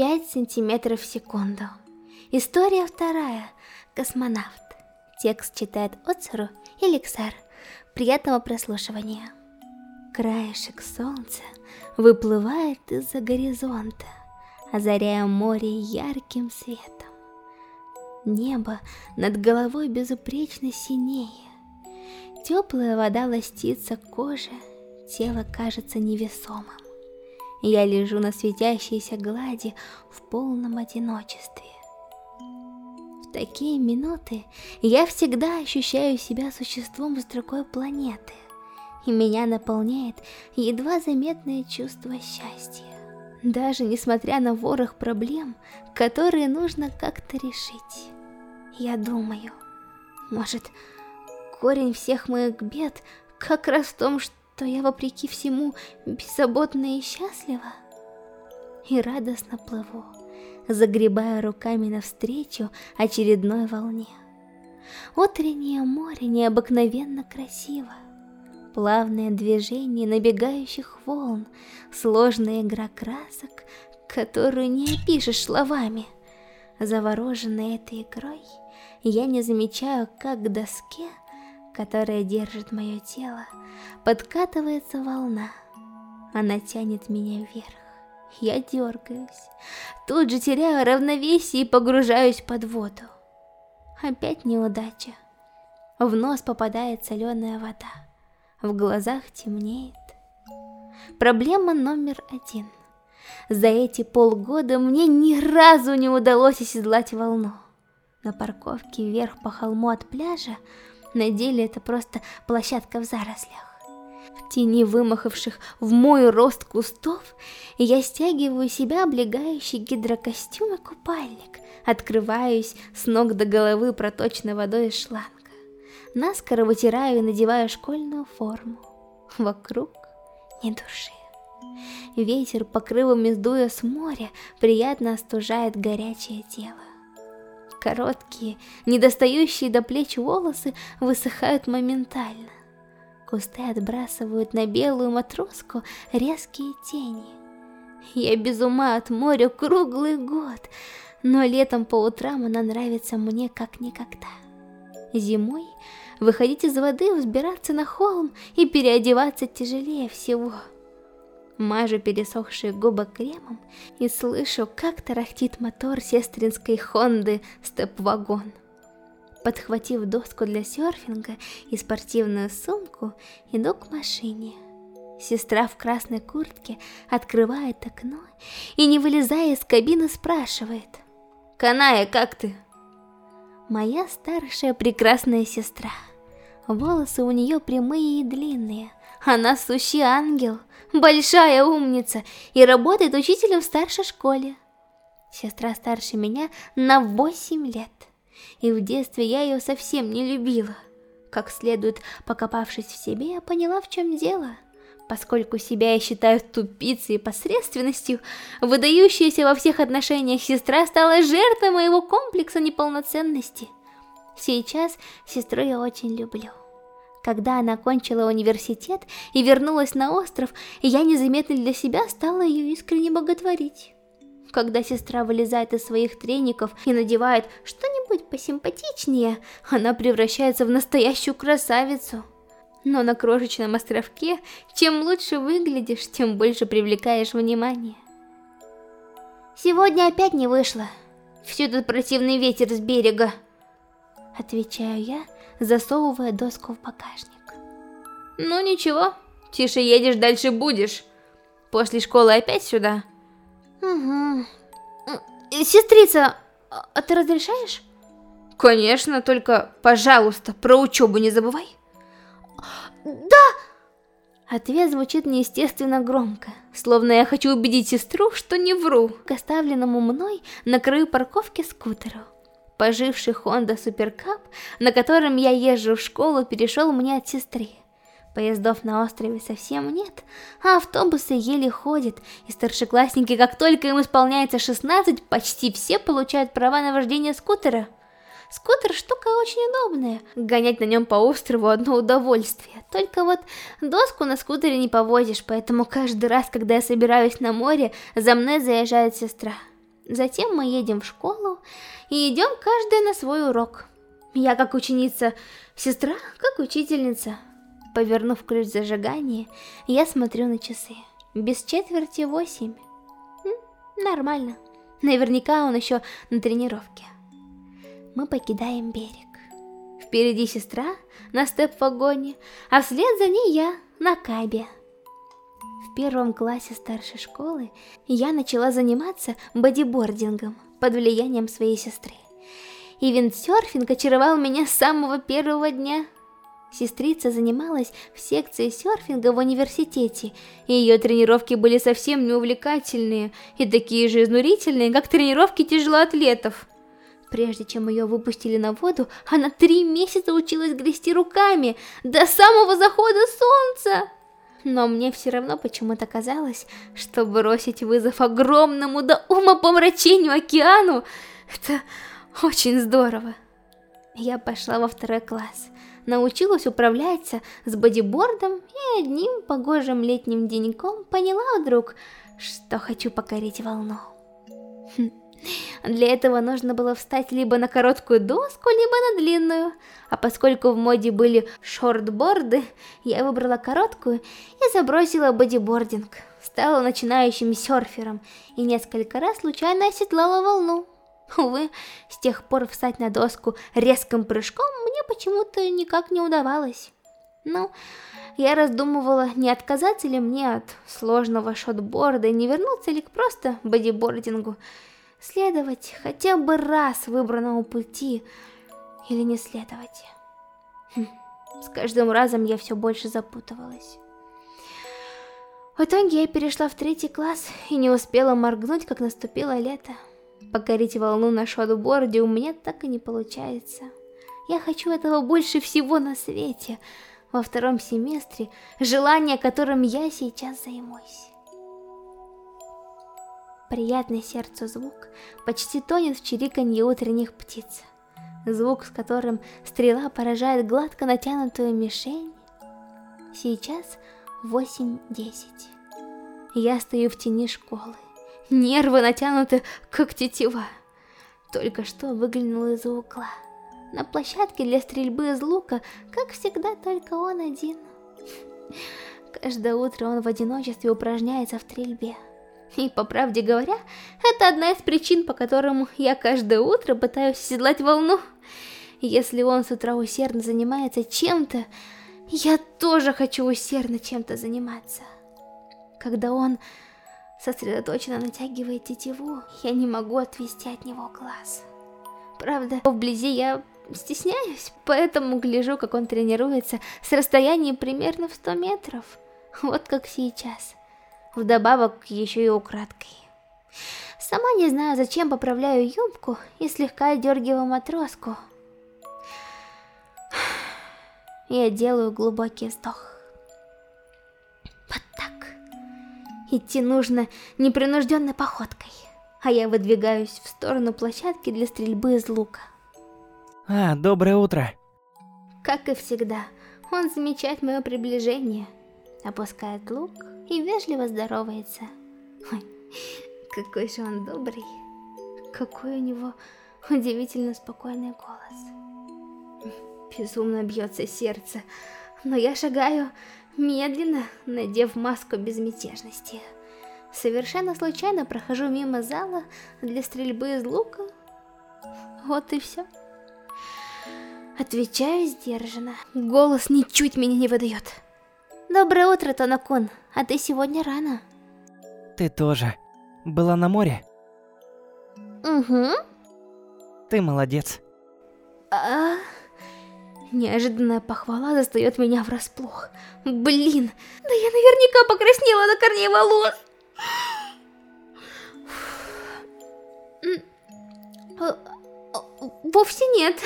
5 сантиметров в секунду. История вторая. Космонавт. Текст читает Оцеру и Лексар. Приятного прослушивания. Краешек солнца выплывает из-за горизонта, озаряя море ярким светом. Небо над головой безупречно синее. Теплая вода ластится к коже, тело кажется невесомым. Я лежу на светящейся глади в полном одиночестве. В такие минуты я всегда ощущаю себя существом с другой планеты, и меня наполняет едва заметное чувство счастья. Даже несмотря на ворох проблем, которые нужно как-то решить. Я думаю, может, корень всех моих бед как раз в том, что я вопреки всему беззаботна и счастлива? И радостно плыву, загребая руками навстречу очередной волне. Утреннее море необыкновенно красиво плавное движение набегающих волн, сложная игра красок, которую не опишешь словами. Завороженный этой игрой, я не замечаю, как к доске, которая держит мое тело, подкатывается волна. Она тянет меня вверх. Я дергаюсь, тут же теряю равновесие и погружаюсь под воду. Опять неудача. В нос попадает соленая вода в глазах темнеет. Проблема номер один. За эти полгода мне ни разу не удалось оседлать волну. На парковке вверх по холму от пляжа, на деле это просто площадка в зарослях. В тени вымахавших в мой рост кустов, я стягиваю себя облегающий гидрокостюм и купальник, открываюсь с ног до головы проточной водой из шланга наскоро вытираю и надеваю школьную форму. Вокруг ни души. Ветер, покрывами сдуя с моря, приятно остужает горячее тело. Короткие, недостающие до плеч волосы высыхают моментально. Кусты отбрасывают на белую матроску резкие тени. Я без ума от моря круглый год, но летом по утрам она нравится мне как никогда. Зимой выходить из воды, взбираться на холм и переодеваться тяжелее всего. Мажу пересохшие губы кремом и слышу, как тарахтит мотор сестринской Хонды Степ-вагон. Подхватив доску для серфинга и спортивную сумку, иду к машине. Сестра в красной куртке открывает окно и, не вылезая из кабины, спрашивает. «Каная, как ты?» Моя старшая прекрасная сестра. Волосы у нее прямые и длинные. Она сущий ангел, большая умница и работает учителем в старшей школе. Сестра старше меня на 8 лет. И в детстве я ее совсем не любила. Как следует, покопавшись в себе, я поняла, в чем дело. Поскольку себя я считаю тупицей и посредственностью, выдающаяся во всех отношениях сестра стала жертвой моего комплекса неполноценности. Сейчас сестру я очень люблю. Когда она окончила университет и вернулась на остров, я незаметно для себя стала ее искренне боготворить. Когда сестра вылезает из своих треников и надевает что-нибудь посимпатичнее, она превращается в настоящую красавицу. Но на крошечном островке, чем лучше выглядишь, тем больше привлекаешь внимание. Сегодня опять не вышло. Все тут противный ветер с берега. Отвечаю я, засовывая доску в багажник. Ну ничего, тише едешь, дальше будешь. После школы опять сюда? Угу. Сестрица, а ты разрешаешь? Конечно, только, пожалуйста, про учебу не забывай. Да! Ответ звучит неестественно громко, словно я хочу убедить сестру, что не вру, к оставленному мной на краю парковки скутеру. Поживший Honda Super Cup, на котором я езжу в школу, перешел мне от сестры. Поездов на острове совсем нет, а автобусы еле ходят, и старшеклассники, как только им исполняется 16, почти все получают права на вождение скутера. Скутер штука очень удобная, гонять на нем по острову одно удовольствие. Только вот доску на скутере не повозишь, поэтому каждый раз, когда я собираюсь на море, за мной заезжает сестра. Затем мы едем в школу и идем каждая на свой урок. Я как ученица, сестра как учительница. Повернув ключ зажигания, я смотрю на часы. Без четверти восемь. Нормально. Наверняка он еще на тренировке. Мы покидаем берег. Впереди сестра на степ-вагоне, а вслед за ней я на кабе. В первом классе старшей школы я начала заниматься бодибордингом под влиянием своей сестры. И виндсерфинг очаровал меня с самого первого дня. Сестрица занималась в секции серфинга в университете, и ее тренировки были совсем неувлекательные и такие же изнурительные, как тренировки тяжелоатлетов. Прежде чем ее выпустили на воду, она три месяца училась грести руками до самого захода солнца. Но мне все равно почему-то казалось, что бросить вызов огромному до умопомрачению океану – это очень здорово. Я пошла во второй класс, научилась управляться с бодибордом и одним погожим летним деньком поняла вдруг, что хочу покорить волну. Хм. Для этого нужно было встать либо на короткую доску, либо на длинную. А поскольку в моде были шортборды, я выбрала короткую и забросила бодибординг. Стала начинающим серфером и несколько раз случайно оседлала волну. Увы, с тех пор встать на доску резким прыжком мне почему-то никак не удавалось. Ну, я раздумывала, не отказаться ли мне от сложного шотборда и не вернуться ли к просто бодибордингу следовать хотя бы раз выбранному пути или не следовать. Хм. С каждым разом я все больше запутывалась. В итоге я перешла в третий класс и не успела моргнуть, как наступило лето. Покорить волну на шотборде у меня так и не получается. Я хочу этого больше всего на свете. Во втором семестре, желание которым я сейчас займусь. Приятный сердцу звук почти тонет в чириканье утренних птиц. Звук, с которым стрела поражает гладко натянутую мишень. Сейчас 8.10. Я стою в тени школы. Нервы натянуты, как тетива. Только что выглянула из-за угла. На площадке для стрельбы из лука, как всегда, только он один. Каждое утро он в одиночестве упражняется в стрельбе. И, по правде говоря, это одна из причин, по которым я каждое утро пытаюсь седлать волну. Если он с утра усердно занимается чем-то, я тоже хочу усердно чем-то заниматься. Когда он сосредоточенно натягивает тетиву, я не могу отвести от него глаз. Правда, вблизи я стесняюсь, поэтому гляжу, как он тренируется с расстоянием примерно в 100 метров. Вот как сейчас вдобавок еще и украдкой. Сама не знаю, зачем поправляю юбку и слегка дергиваю матроску. Я делаю глубокий вздох. Вот так. Идти нужно непринужденной походкой, а я выдвигаюсь в сторону площадки для стрельбы из лука. А, доброе утро. Как и всегда, он замечает мое приближение, опускает лук и вежливо здоровается. Ой, какой же он добрый. Какой у него удивительно спокойный голос. Безумно бьется сердце, но я шагаю медленно, надев маску безмятежности. Совершенно случайно прохожу мимо зала для стрельбы из лука. Вот и все. Отвечаю сдержанно. Голос ничуть меня не выдает. Доброе утро, Тонакун. А ты сегодня рано. Ты тоже. Была на море? Угу. Ты молодец. А... Неожиданная похвала застает меня врасплох. Блин, да я наверняка покраснела на корней волос. Вовсе нет.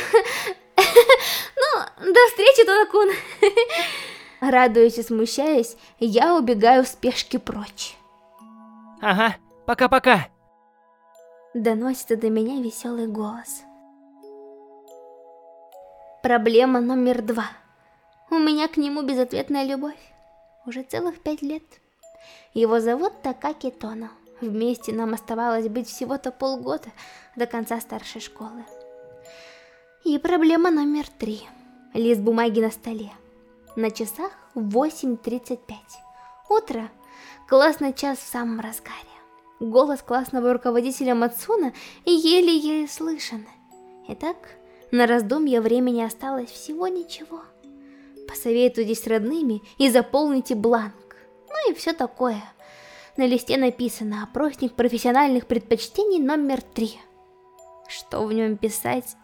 Ну, до встречи, Тонакун. Радуясь и смущаясь, я убегаю в спешке прочь. Ага, пока-пока. Доносится до меня веселый голос. Проблема номер два. У меня к нему безответная любовь. Уже целых пять лет. Его зовут Такаки Тоно. Вместе нам оставалось быть всего-то полгода до конца старшей школы. И проблема номер три. Лист бумаги на столе. На часах 8.35. Утро. Классный час в самом разгаре. Голос классного руководителя Мацуна еле-еле слышен. Итак, на раздумье времени осталось всего ничего. Посоветуйтесь с родными и заполните бланк. Ну и все такое. На листе написано «Опросник профессиональных предпочтений номер три». Что в нем писать,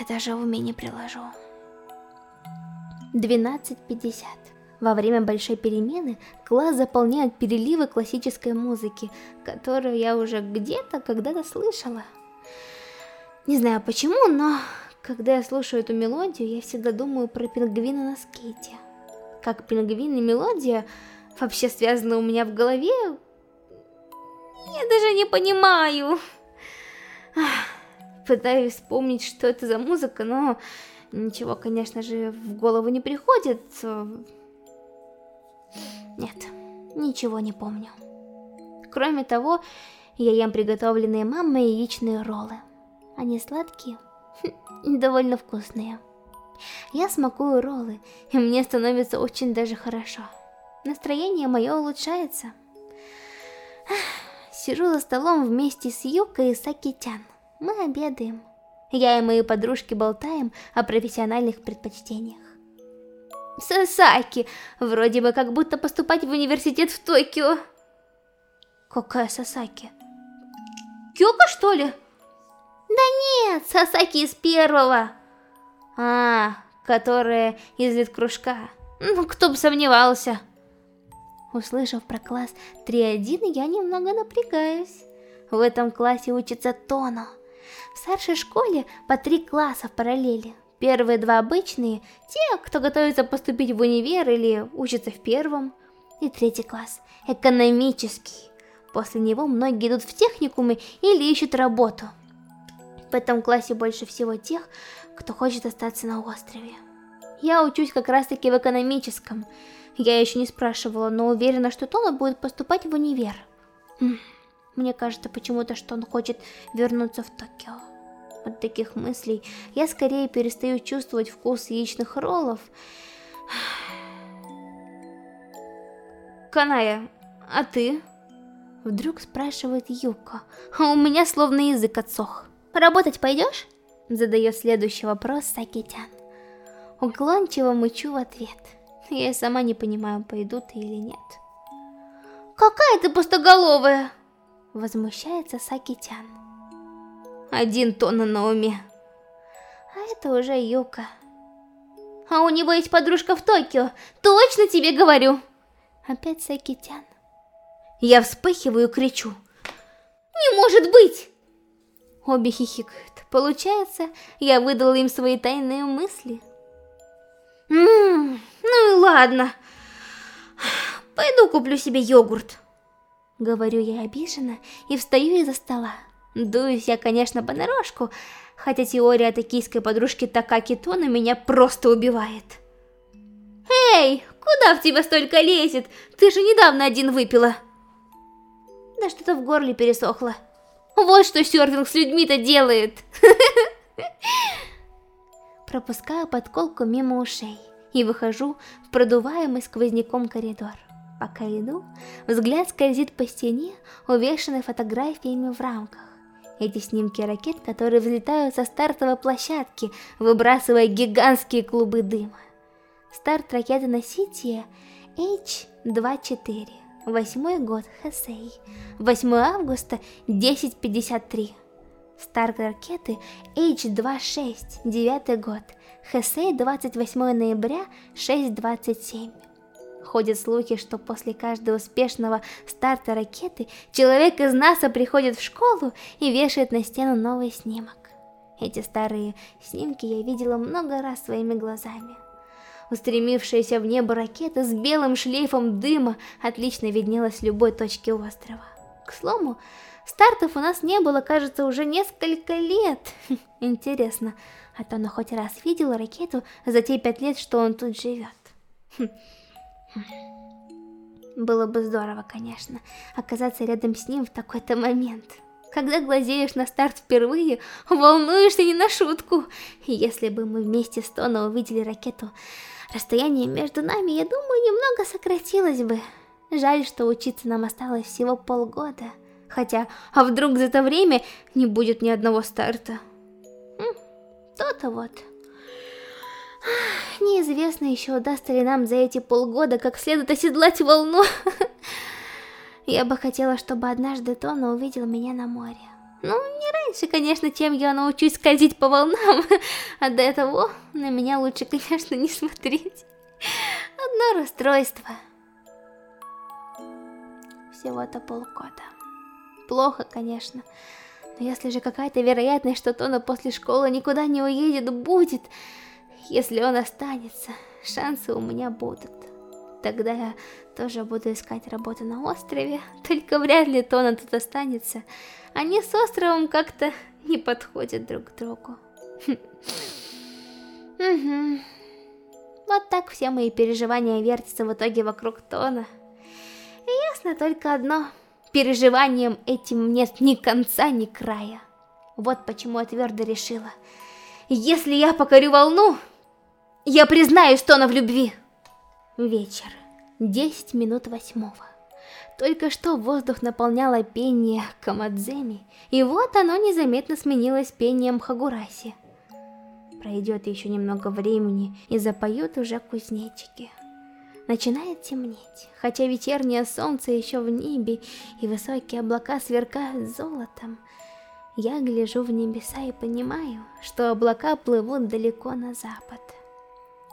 я даже уме не приложу. 12.50. Во время большой перемены класс заполняют переливы классической музыки, которую я уже где-то когда-то слышала. Не знаю почему, но когда я слушаю эту мелодию, я всегда думаю про пингвина на скейте. Как пингвин и мелодия вообще связаны у меня в голове, я даже не понимаю. Пытаюсь вспомнить, что это за музыка, но ничего, конечно же, в голову не приходит. Нет, ничего не помню. Кроме того, я ем приготовленные мамой яичные роллы. Они сладкие, довольно вкусные. Я смакую роллы, и мне становится очень даже хорошо. Настроение мое улучшается. Сижу за столом вместе с Юкой и Сакитян. Мы обедаем. Я и мои подружки болтаем о профессиональных предпочтениях. Сасаки, вроде бы как будто поступать в университет в Токио. Какая Сасаки? Кёка, что ли? Да нет, Сасаки из первого. А, которая из литкружка. Ну, кто бы сомневался. Услышав про класс 3.1, я немного напрягаюсь. В этом классе учится Тоно. В старшей школе по три класса в параллели. Первые два обычные, те, кто готовится поступить в универ или учится в первом. И третий класс, экономический. После него многие идут в техникумы или ищут работу. В этом классе больше всего тех, кто хочет остаться на острове. Я учусь как раз таки в экономическом. Я еще не спрашивала, но уверена, что Тона будет поступать в универ. Мне кажется почему-то, что он хочет вернуться в Токио. От таких мыслей я скорее перестаю чувствовать вкус яичных роллов. Каная, а ты? Вдруг спрашивает Юко, а у меня словно язык отсох. Работать пойдешь? Задает следующий вопрос Сакитян. Уклончиво мычу в ответ. Я сама не понимаю, пойду ты или нет. Какая ты пустоголовая! Возмущается Сакитян один тонн на уме. А это уже Юка. А у него есть подружка в Токио, точно тебе говорю. Опять Сакитян. Я вспыхиваю и кричу. Не может быть! Обе хихикают. Получается, я выдала им свои тайные мысли. Ммм, ну и ладно. Пойду куплю себе йогурт. Говорю я обиженно и встаю из-за стола. Дуюсь я, конечно, понарошку, хотя теория токийской подружки Такаки Тона меня просто убивает. Эй, куда в тебя столько лезет? Ты же недавно один выпила. Да что-то в горле пересохло. Вот что серфинг с людьми-то делает. Пропускаю подколку мимо ушей и выхожу в продуваемый сквозняком коридор. Пока иду, взгляд скользит по стене, увешанной фотографиями в рамках. Эти снимки ракет, которые взлетают со стартовой площадки, выбрасывая гигантские клубы дыма. Старт ракеты носителя H-24. Восьмой год, Хэсэй. 8 августа, 10.53. Старт ракеты H-26, девятый год. Хэсэй, 28 ноября, 6.27. Ходят слухи, что после каждого успешного старта ракеты человек из НАСА приходит в школу и вешает на стену новый снимок. Эти старые снимки я видела много раз своими глазами. Устремившаяся в небо ракета с белым шлейфом дыма отлично виднелась в любой точке острова. К слову, стартов у нас не было, кажется, уже несколько лет. Интересно, а то она хоть раз видела ракету за те пять лет, что он тут живет. Было бы здорово, конечно, оказаться рядом с ним в такой-то момент. Когда глазеешь на старт впервые, волнуешься не на шутку. Если бы мы вместе с Тона увидели ракету, расстояние между нами, я думаю, немного сократилось бы. Жаль, что учиться нам осталось всего полгода. Хотя, а вдруг за это время не будет ни одного старта? То-то вот. Неизвестно еще, удастся ли нам за эти полгода как следует оседлать волну. Я бы хотела, чтобы однажды Тона увидел меня на море. Ну, не раньше, конечно, чем я научусь скользить по волнам. А до этого на меня лучше, конечно, не смотреть. Одно расстройство. Всего-то полгода. Плохо, конечно. Но если же какая-то вероятность, что Тона после школы никуда не уедет, будет... Если он останется, шансы у меня будут. Тогда я тоже буду искать работу на острове, только вряд ли Тона тут останется. Они с островом как-то не подходят друг к другу. Угу. Вот так все мои переживания вертятся в итоге вокруг Тона. Ясно только одно. Переживанием этим нет ни конца, ни края. Вот почему я твердо решила. Если я покорю волну, я признаюсь Тона в любви. Вечер. Десять минут восьмого. Только что воздух наполняло пение Камадземи, и вот оно незаметно сменилось пением Хагураси. Пройдет еще немного времени, и запоют уже кузнечики. Начинает темнеть, хотя вечернее солнце еще в небе, и высокие облака сверкают золотом. Я гляжу в небеса и понимаю, что облака плывут далеко на запад.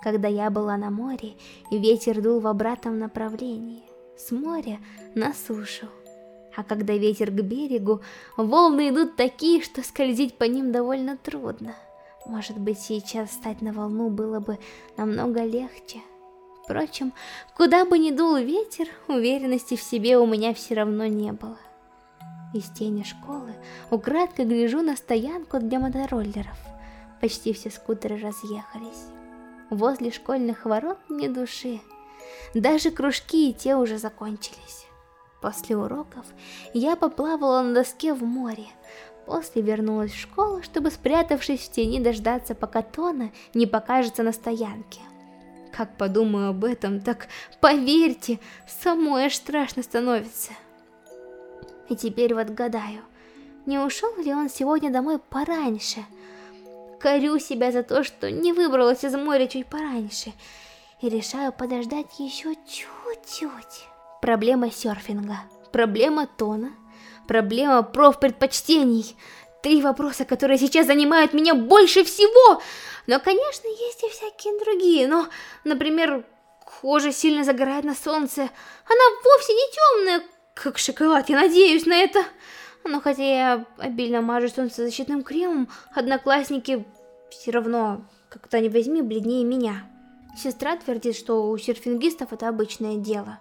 Когда я была на море, ветер дул в обратном направлении, с моря на сушу. А когда ветер к берегу, волны идут такие, что скользить по ним довольно трудно. Может быть, сейчас встать на волну было бы намного легче. Впрочем, куда бы ни дул ветер, уверенности в себе у меня все равно не было. Из тени школы украдкой гляжу на стоянку для мотороллеров. Почти все скутеры разъехались. Возле школьных ворот ни души. Даже кружки и те уже закончились. После уроков я поплавала на доске в море. После вернулась в школу, чтобы, спрятавшись в тени, дождаться, пока Тона не покажется на стоянке. Как подумаю об этом, так поверьте, самой аж страшно становится. И теперь вот гадаю, не ушел ли он сегодня домой пораньше, корю себя за то, что не выбралась из моря чуть пораньше, и решаю подождать еще чуть-чуть. Проблема серфинга, проблема тона, проблема профпредпочтений. Три вопроса, которые сейчас занимают меня больше всего. Но, конечно, есть и всякие другие. Но, например, кожа сильно загорает на солнце. Она вовсе не темная, как шоколад, я надеюсь на это. Но хотя я обильно мажу солнцезащитным кремом, одноклассники все равно, как-то не возьми, бледнее меня. Сестра твердит, что у серфингистов это обычное дело.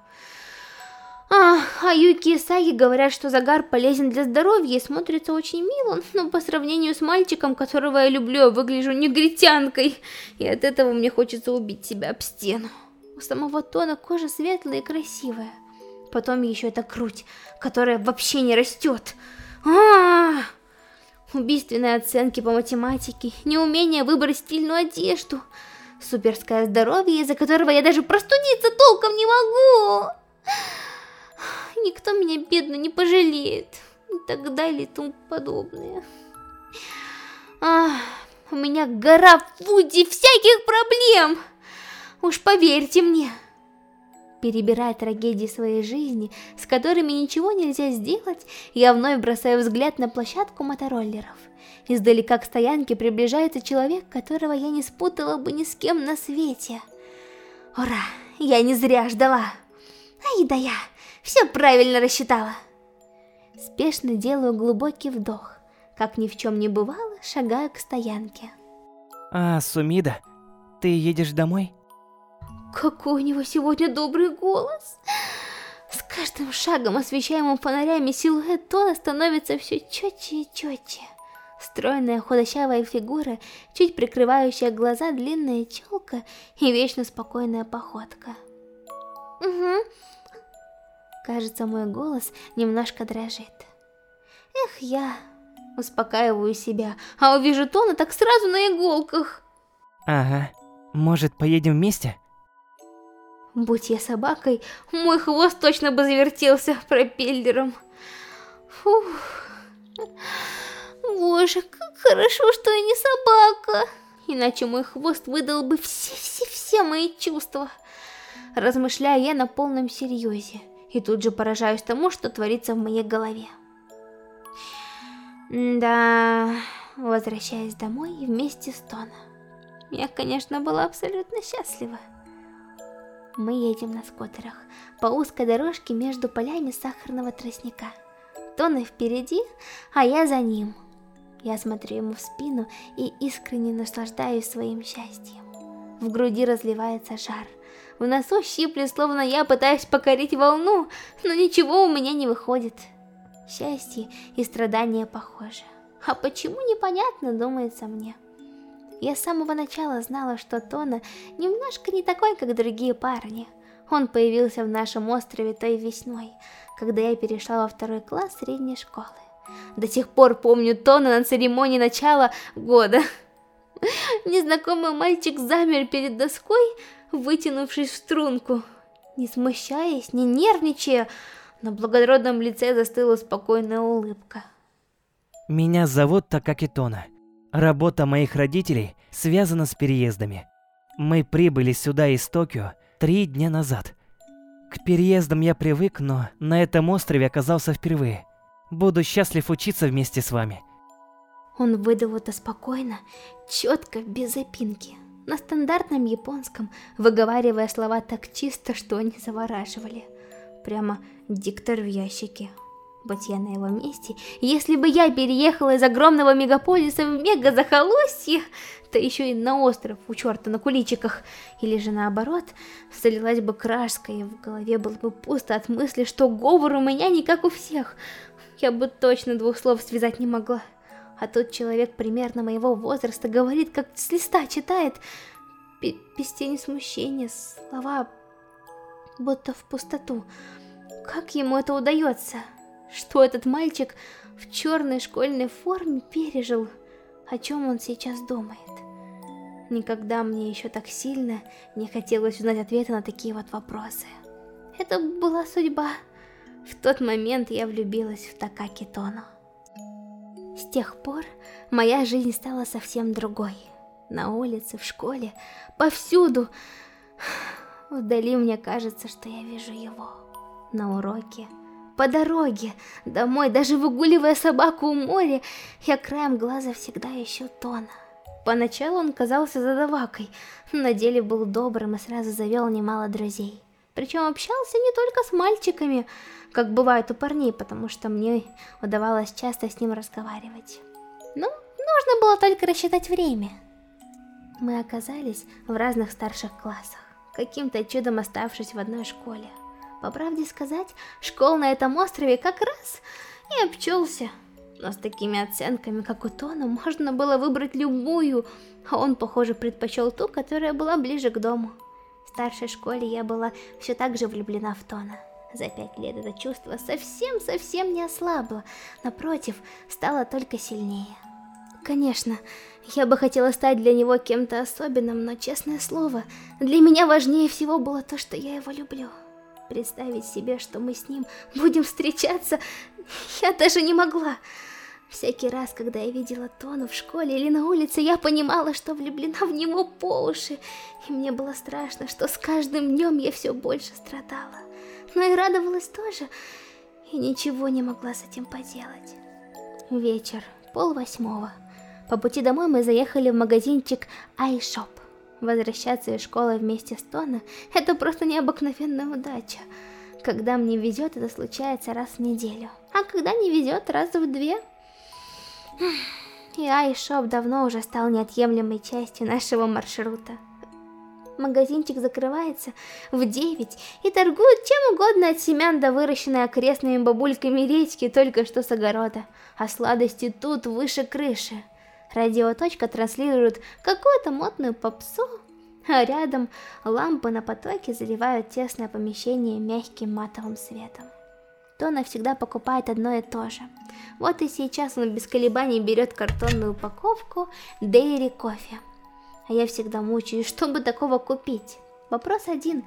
А, а Юки и Саги говорят, что загар полезен для здоровья и смотрится очень мило, но по сравнению с мальчиком, которого я люблю, я выгляжу негритянкой, и от этого мне хочется убить себя об стену. У самого Тона кожа светлая и красивая. Потом еще эта грудь, которая вообще не растет. А, -а, -а! Убийственные оценки по математике, неумение выбрать стильную одежду, суперское здоровье, из-за которого я даже простудиться толком не могу. Никто меня бедно не пожалеет. И так далее и тому подобное. Ах, у меня гора в Вуди всяких проблем. Уж поверьте мне перебирая трагедии своей жизни, с которыми ничего нельзя сделать, я вновь бросаю взгляд на площадку мотороллеров. Издалека к стоянке приближается человек, которого я не спутала бы ни с кем на свете. Ура, я не зря ждала. Ай да я, все правильно рассчитала. Спешно делаю глубокий вдох, как ни в чем не бывало, шагаю к стоянке. А, Сумида, ты едешь домой? Какой у него сегодня добрый голос! С каждым шагом, освещаемым фонарями, силуэт Тона становится все четче и четче. Стройная худощавая фигура, чуть прикрывающая глаза, длинная челка и вечно спокойная походка. Угу. Кажется, мой голос немножко дрожит. Эх, я успокаиваю себя, а увижу Тона так сразу на иголках. Ага. Может, поедем вместе? Будь я собакой, мой хвост точно бы завертелся пропеллером. Фух. Боже, как хорошо, что я не собака. Иначе мой хвост выдал бы все-все-все мои чувства. Размышляю я на полном серьезе. И тут же поражаюсь тому, что творится в моей голове. Да, возвращаясь домой вместе с Тона. Я, конечно, была абсолютно счастлива. Мы едем на скутерах по узкой дорожке между полями сахарного тростника. Тона впереди, а я за ним. Я смотрю ему в спину и искренне наслаждаюсь своим счастьем. В груди разливается жар. В носу щиплет, словно я пытаюсь покорить волну, но ничего у меня не выходит. Счастье и страдания похожи. А почему непонятно, думается мне. Я с самого начала знала, что Тона немножко не такой, как другие парни. Он появился в нашем острове той весной, когда я перешла во второй класс средней школы. До сих пор помню Тона на церемонии начала года. Незнакомый мальчик замер перед доской, вытянувшись в струнку. Не смущаясь, не нервничая, на благородном лице застыла спокойная улыбка. Меня зовут Такакитона. Работа моих родителей связана с переездами. Мы прибыли сюда из Токио три дня назад. К переездам я привык, но на этом острове оказался впервые. Буду счастлив учиться вместе с вами. Он выдал это спокойно, четко, без запинки, на стандартном японском, выговаривая слова так чисто, что они завораживали. Прямо диктор в ящике. Будь я на его месте, если бы я переехала из огромного мегаполиса в мега-захолустье, то еще и на остров у черта на куличиках, или же наоборот, залилась бы краской, и в голове было бы пусто от мысли, что говор у меня не как у всех. Я бы точно двух слов связать не могла. А тут человек примерно моего возраста говорит, как с листа читает, без тени смущения, слова будто в пустоту. Как ему это удается? Что этот мальчик в черной школьной форме пережил? О чем он сейчас думает? Никогда мне еще так сильно не хотелось узнать ответы на такие вот вопросы. Это была судьба. В тот момент я влюбилась в Такаки Тону. С тех пор моя жизнь стала совсем другой. На улице, в школе, повсюду. Вдали мне кажется, что я вижу его. На уроке, по дороге, домой, даже выгуливая собаку у моря, я краем глаза всегда ищу Тона. Поначалу он казался задавакой, на деле был добрым и сразу завел немало друзей. Причем общался не только с мальчиками, как бывает у парней, потому что мне удавалось часто с ним разговаривать. Ну, нужно было только рассчитать время. Мы оказались в разных старших классах, каким-то чудом оставшись в одной школе. По правде сказать, школ на этом острове как раз и обчелся. Но с такими оценками, как у Тона, можно было выбрать любую, а он, похоже, предпочел ту, которая была ближе к дому. В старшей школе я была все так же влюблена в Тона. За пять лет это чувство совсем-совсем не ослабло, напротив, стало только сильнее. Конечно, я бы хотела стать для него кем-то особенным, но, честное слово, для меня важнее всего было то, что я его люблю. Представить себе, что мы с ним будем встречаться, я даже не могла. Всякий раз, когда я видела Тону в школе или на улице, я понимала, что влюблена в него по уши. И мне было страшно, что с каждым днем я все больше страдала. Но и радовалась тоже, и ничего не могла с этим поделать. Вечер, пол восьмого. По пути домой мы заехали в магазинчик iShop. Возвращаться из школы вместе с Тона – это просто необыкновенная удача. Когда мне везет, это случается раз в неделю. А когда не везет, раз в две. И iShop давно уже стал неотъемлемой частью нашего маршрута. Магазинчик закрывается в 9 и торгует чем угодно от семян до выращенной окрестными бабульками редьки только что с огорода. А сладости тут выше крыши. Радиоточка транслирует какую-то модную попсу, а рядом лампы на потоке заливают тесное помещение мягким матовым светом. Тона всегда покупает одно и то же. Вот и сейчас он без колебаний берет картонную упаковку Дейри кофе. А я всегда мучаюсь, чтобы такого купить. Вопрос один.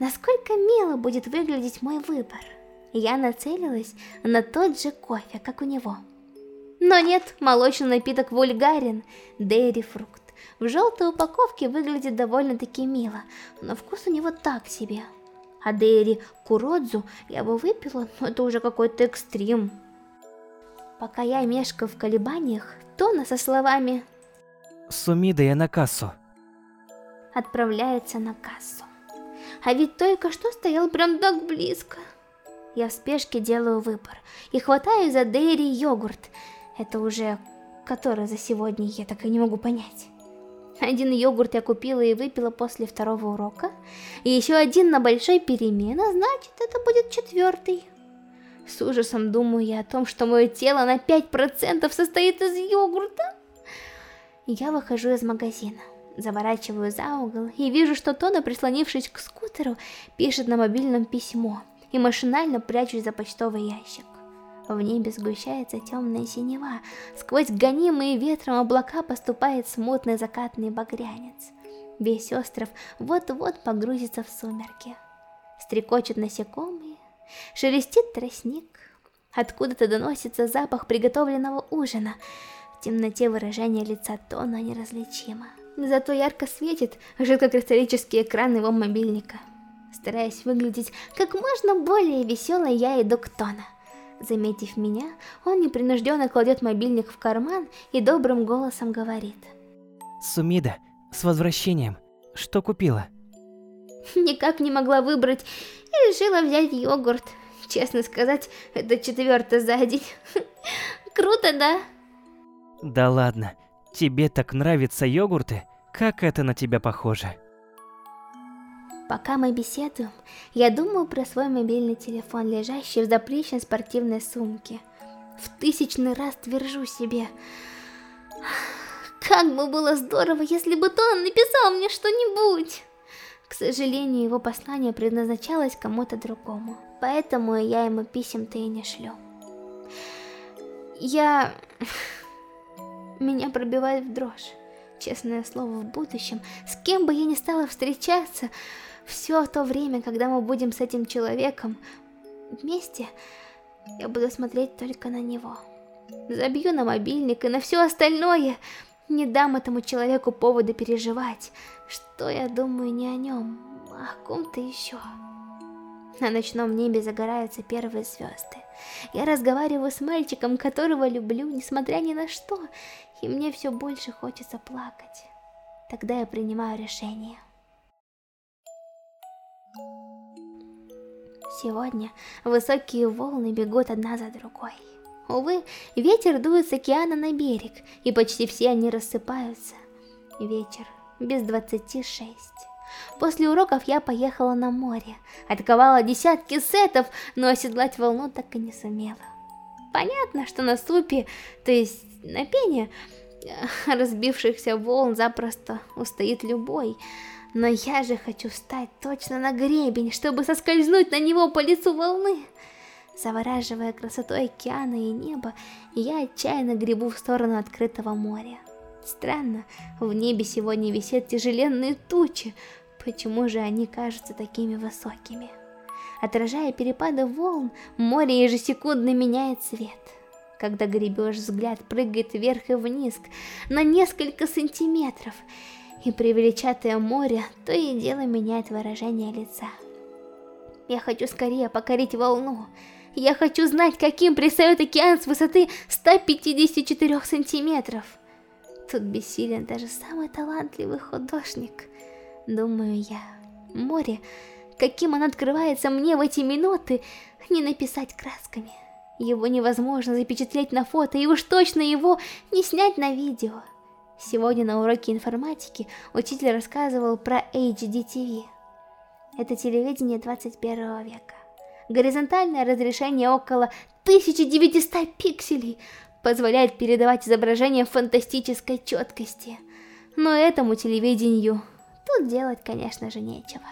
Насколько мило будет выглядеть мой выбор? Я нацелилась на тот же кофе, как у него. Но нет, молочный напиток вульгарен, Дейри фрукт. В желтой упаковке выглядит довольно-таки мило, но вкус у него так себе. А Дейри Куродзу я бы выпила, но это уже какой-то экстрим. Пока я мешкаю в колебаниях, Тона со словами «Сумида я на кассу» отправляется на кассу. А ведь только что стоял прям так близко. Я в спешке делаю выбор и хватаю за Дейри йогурт. Это уже который за сегодня я так и не могу понять. Один йогурт я купила и выпила после второго урока, и еще один на большой перемене, значит это будет четвертый. С ужасом думаю я о том, что мое тело на 5% состоит из йогурта. Я выхожу из магазина, заворачиваю за угол и вижу, что Тона, прислонившись к скутеру, пишет на мобильном письмо и машинально прячусь за почтовый ящик. В небе сгущается темная синева, сквозь гонимые ветром облака поступает смутный закатный багрянец. Весь остров вот-вот погрузится в сумерки. Стрекочут насекомые, шелестит тростник. Откуда-то доносится запах приготовленного ужина. В темноте выражение лица Тона неразличимо. Зато ярко светит жидкокристаллический экран его мобильника. Стараясь выглядеть как можно более веселой, я иду к Тона. Заметив меня, он непринужденно кладет мобильник в карман и добрым голосом говорит. Сумида, с возвращением. Что купила? Никак не могла выбрать и решила взять йогурт. Честно сказать, это четвертый за день. Круто, да? Да ладно, тебе так нравятся йогурты? Как это на тебя похоже? Пока мы беседуем, я думаю про свой мобильный телефон, лежащий в заплечной спортивной сумке. В тысячный раз твержу себе. Как бы было здорово, если бы Тон написал мне что-нибудь. К сожалению, его послание предназначалось кому-то другому, поэтому я ему писем-то и не шлю. Я... Меня пробивает в дрожь. Честное слово, в будущем, с кем бы я ни стала встречаться, все то время, когда мы будем с этим человеком вместе, я буду смотреть только на него. Забью на мобильник и на все остальное. Не дам этому человеку повода переживать, что я думаю не о нем, а о ком-то еще. На ночном небе загораются первые звезды. Я разговариваю с мальчиком, которого люблю, несмотря ни на что, и мне все больше хочется плакать. Тогда я принимаю решение. Сегодня высокие волны бегут одна за другой. Увы, ветер дует с океана на берег, и почти все они рассыпаются. Вечер без двадцати шесть. После уроков я поехала на море, отковала десятки сетов, но оседлать волну так и не сумела. Понятно, что на супе, то есть на пене, разбившихся волн запросто устоит любой, но я же хочу встать точно на гребень, чтобы соскользнуть на него по лицу волны. Завораживая красотой океана и неба, я отчаянно гребу в сторону открытого моря. Странно, в небе сегодня висят тяжеленные тучи, почему же они кажутся такими высокими? Отражая перепады волн, море ежесекундно меняет цвет. Когда гребешь, взгляд прыгает вверх и вниз на несколько сантиметров, и привлечатое море то и дело меняет выражение лица. Я хочу скорее покорить волну. Я хочу знать, каким пристает океан с высоты 154 сантиметров. Тут бессилен даже самый талантливый художник. Думаю я, море, каким оно открывается мне в эти минуты, не написать красками. Его невозможно запечатлеть на фото, и уж точно его не снять на видео. Сегодня на уроке информатики учитель рассказывал про HDTV. Это телевидение 21 века. Горизонтальное разрешение около 1900 пикселей позволяет передавать изображение фантастической четкости. Но этому телевидению тут делать, конечно же, нечего.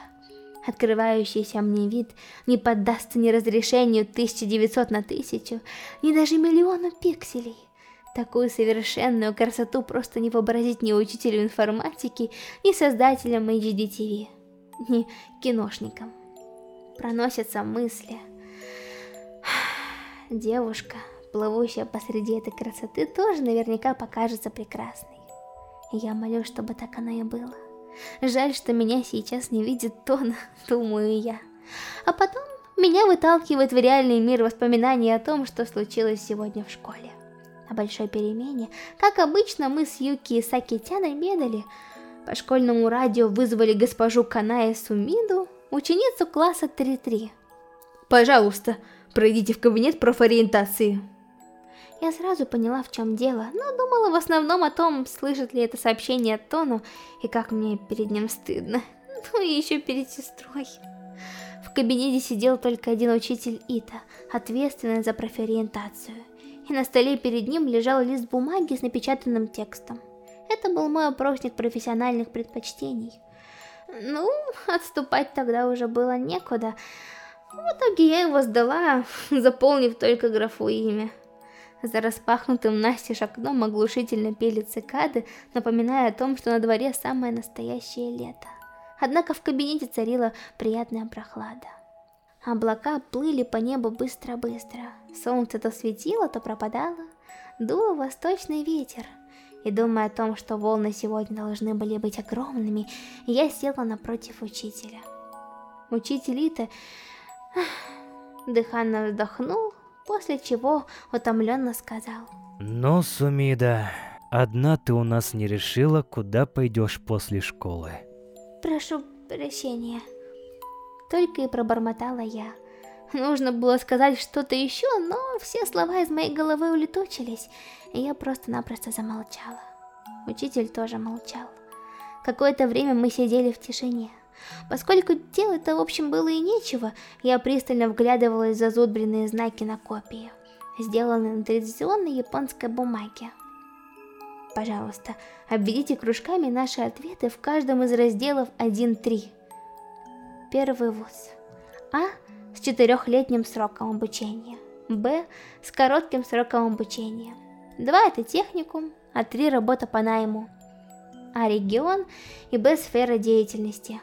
Открывающийся мне вид не поддастся ни разрешению 1900 на 1000, ни даже миллиону пикселей. Такую совершенную красоту просто не вообразить ни учителю информатики, ни создателям HDTV, ни киношникам. Проносятся мысли. Девушка, плывущая посреди этой красоты, тоже наверняка покажется прекрасной. Я молю, чтобы так оно и было. Жаль, что меня сейчас не видит Тон, думаю я. А потом меня выталкивает в реальный мир воспоминаний о том, что случилось сегодня в школе. О большой перемене, как обычно, мы с Юки и Сакитяной медали. По школьному радио вызвали госпожу Канаe Сумиду, ученицу класса 3-3. «Пожалуйста, пройдите в кабинет профориентации». Я сразу поняла, в чем дело, но думала в основном о том, слышит ли это сообщение Тону, и как мне перед ним стыдно. Ну и еще перед сестрой. В кабинете сидел только один учитель Ита, ответственный за профориентацию. И на столе перед ним лежал лист бумаги с напечатанным текстом. Это был мой опросник профессиональных предпочтений. Ну, отступать тогда уже было некуда. В итоге я его сдала, заполнив только графу имя. За распахнутым настежь окном оглушительно пели цикады, напоминая о том, что на дворе самое настоящее лето. Однако в кабинете царила приятная прохлада. Облака плыли по небу быстро-быстро. Солнце то светило, то пропадало. Дул восточный ветер. И думая о том, что волны сегодня должны были быть огромными, я села напротив учителя. Учитель Ита дыханно вздохнул после чего утомленно сказал. Но, Сумида, одна ты у нас не решила, куда пойдешь после школы. Прошу прощения. Только и пробормотала я. Нужно было сказать что-то еще, но все слова из моей головы улетучились, и я просто-напросто замолчала. Учитель тоже молчал. Какое-то время мы сидели в тишине. Поскольку делать-то в общем было и нечего, я пристально вглядывалась в зазубренные знаки на копии, сделанные на традиционной японской бумаге. Пожалуйста, обведите кружками наши ответы в каждом из разделов 1-3. Первый вуз. А. С четырехлетним сроком обучения. Б. С коротким сроком обучения. 2 это техникум, а 3 работа по найму. А регион и Б сфера деятельности.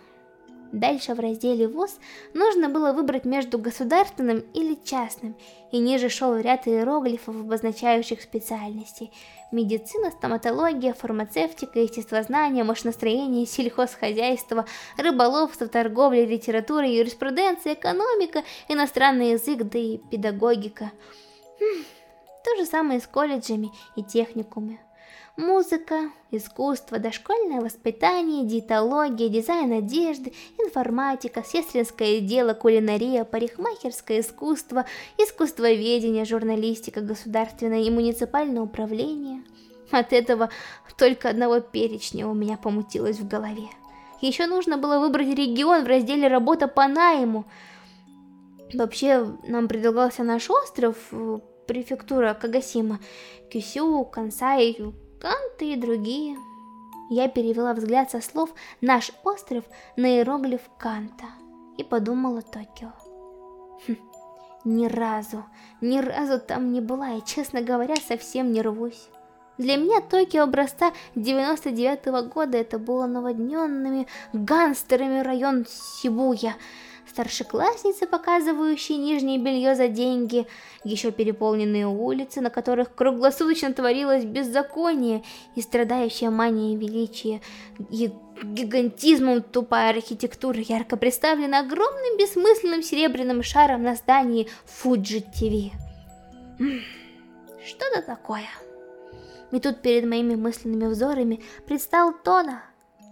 Дальше в разделе ВУЗ нужно было выбрать между государственным или частным, и ниже шел ряд иероглифов, обозначающих специальности. Медицина, стоматология, фармацевтика, естествознание, машиностроение, сельхозхозяйство, рыболовство, торговля, литература, юриспруденция, экономика, иностранный язык, да и педагогика. Хм, то же самое с колледжами и техникумами. Музыка, искусство, дошкольное воспитание, диетология, дизайн одежды, информатика, сестринское дело, кулинария, парикмахерское искусство, искусствоведение, журналистика, государственное и муниципальное управление. От этого только одного перечня у меня помутилось в голове. Еще нужно было выбрать регион в разделе «Работа по найму». Вообще, нам предлагался наш остров, э, префектура Кагасима, Кюсю, Кансай, Канты и другие. Я перевела взгляд со слов «наш остров» на иероглиф Канта и подумала Токио. Хм, ни разу, ни разу там не была и, честно говоря, совсем не рвусь. Для меня Токио образца 99 -го года это было наводненными гангстерами район Сибуя – старшеклассницы, показывающие нижнее белье за деньги, еще переполненные улицы, на которых круглосуточно творилось беззаконие и страдающая мания величия, и гигантизмом тупая архитектура, ярко представлена огромным бессмысленным серебряным шаром на здании Fuji TV. Что-то такое. И тут перед моими мысленными взорами предстал Тона,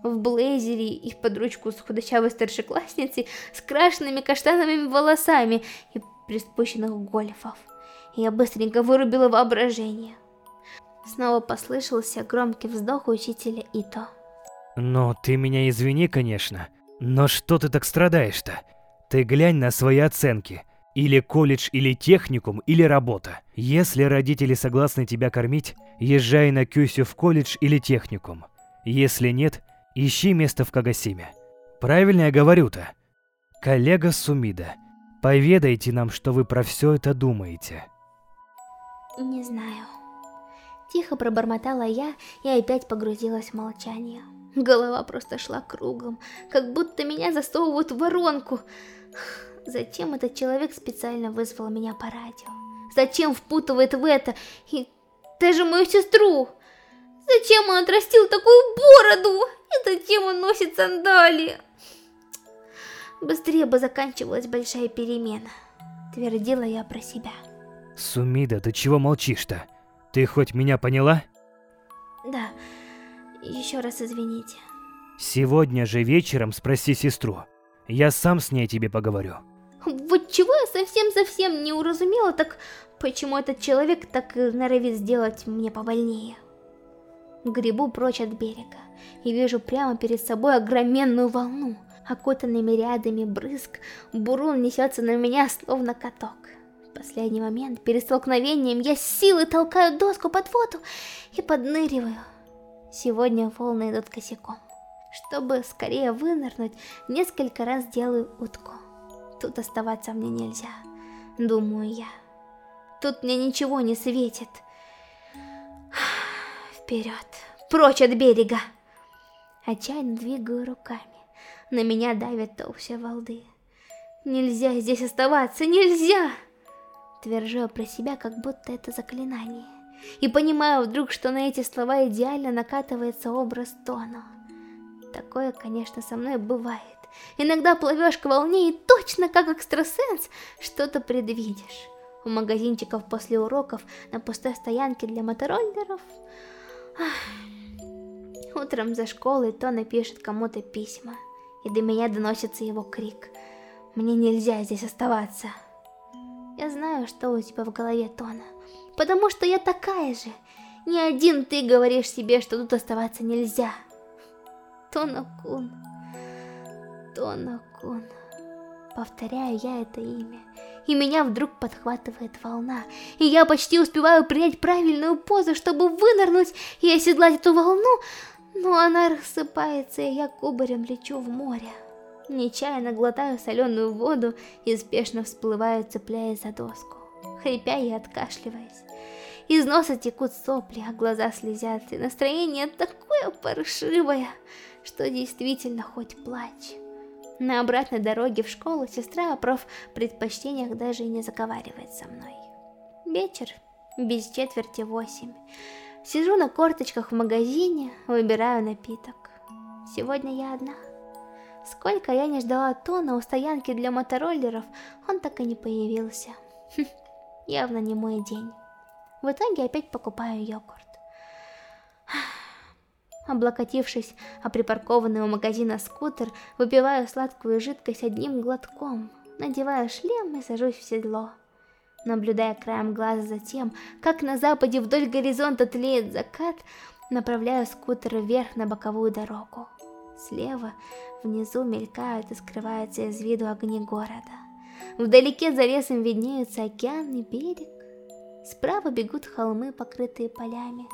в блейзере и под ручку с худощавой старшеклассницей с крашенными каштановыми волосами и приспущенных гольфов. Я быстренько вырубила воображение. Снова послышался громкий вздох учителя Ито. Но ты меня извини, конечно, но что ты так страдаешь-то? Ты глянь на свои оценки. Или колледж, или техникум, или работа. Если родители согласны тебя кормить, езжай на Кюсю в колледж или техникум. Если нет, Ищи место в Кагасиме. Правильно я говорю-то? Коллега Сумида, поведайте нам, что вы про все это думаете. Не знаю. Тихо пробормотала я и опять погрузилась в молчание. Голова просто шла кругом, как будто меня засовывают в воронку. Зачем этот человек специально вызвал меня по радио? Зачем впутывает в это и даже мою сестру? Зачем он отрастил такую бороду? И зачем он носит сандалии? Быстрее бы заканчивалась большая перемена. Твердила я про себя. Сумида, ты чего молчишь-то? Ты хоть меня поняла? Да, еще раз извините. Сегодня же вечером спроси сестру. Я сам с ней тебе поговорю. Вот чего я совсем-совсем не уразумела, так почему этот человек так норовит сделать мне побольнее? Грибу прочь от берега и вижу прямо перед собой огроменную волну. Окутанными рядами брызг, бурун несется на меня, словно каток. В последний момент, перед столкновением, я с силой толкаю доску под воду и подныриваю. Сегодня волны идут косяком. Чтобы скорее вынырнуть, несколько раз делаю утку. Тут оставаться мне нельзя, думаю я. Тут мне ничего не светит. Вперед, прочь от берега. Отчаянно двигаю руками. На меня давят толще волды. Нельзя здесь оставаться, нельзя! Твержу про себя, как будто это заклинание. И понимаю вдруг, что на эти слова идеально накатывается образ Тону. Такое, конечно, со мной бывает. Иногда плывешь к волне и точно как экстрасенс что-то предвидишь. У магазинчиков после уроков на пустой стоянке для мотороллеров. Утром за школой Тона пишет кому-то письма, и до меня доносится его крик. Мне нельзя здесь оставаться. Я знаю, что у тебя в голове, Тона, потому что я такая же. Не один ты говоришь себе, что тут оставаться нельзя. Тона-кун. Тона-кун. Повторяю я это имя, и меня вдруг подхватывает волна, и я почти успеваю принять правильную позу, чтобы вынырнуть и оседлать эту волну, но она рассыпается, и я кубарем лечу в море. Нечаянно глотаю соленую воду и спешно всплываю, цепляясь за доску, хрипя и откашливаясь. Из носа текут сопли, а глаза слезятся, и настроение такое паршивое, что действительно хоть плачь. На обратной дороге в школу сестра о профпредпочтениях даже и не заговаривает со мной. Вечер, без четверти восемь. Сижу на корточках в магазине, выбираю напиток. Сегодня я одна. Сколько я не ждала Тона у стоянки для мотороллеров, он так и не появился. Хм, явно не мой день. В итоге опять покупаю йогурт. Облокотившись о припаркованный у магазина скутер, выпиваю сладкую жидкость одним глотком, надеваю шлем и сажусь в седло. Наблюдая краем глаза за тем, как на западе вдоль горизонта тлеет закат, направляю скутер вверх на боковую дорогу. Слева, внизу мелькают и скрываются из виду огни города. Вдалеке за лесом виднеются океан и берег. Справа бегут холмы, покрытые полями.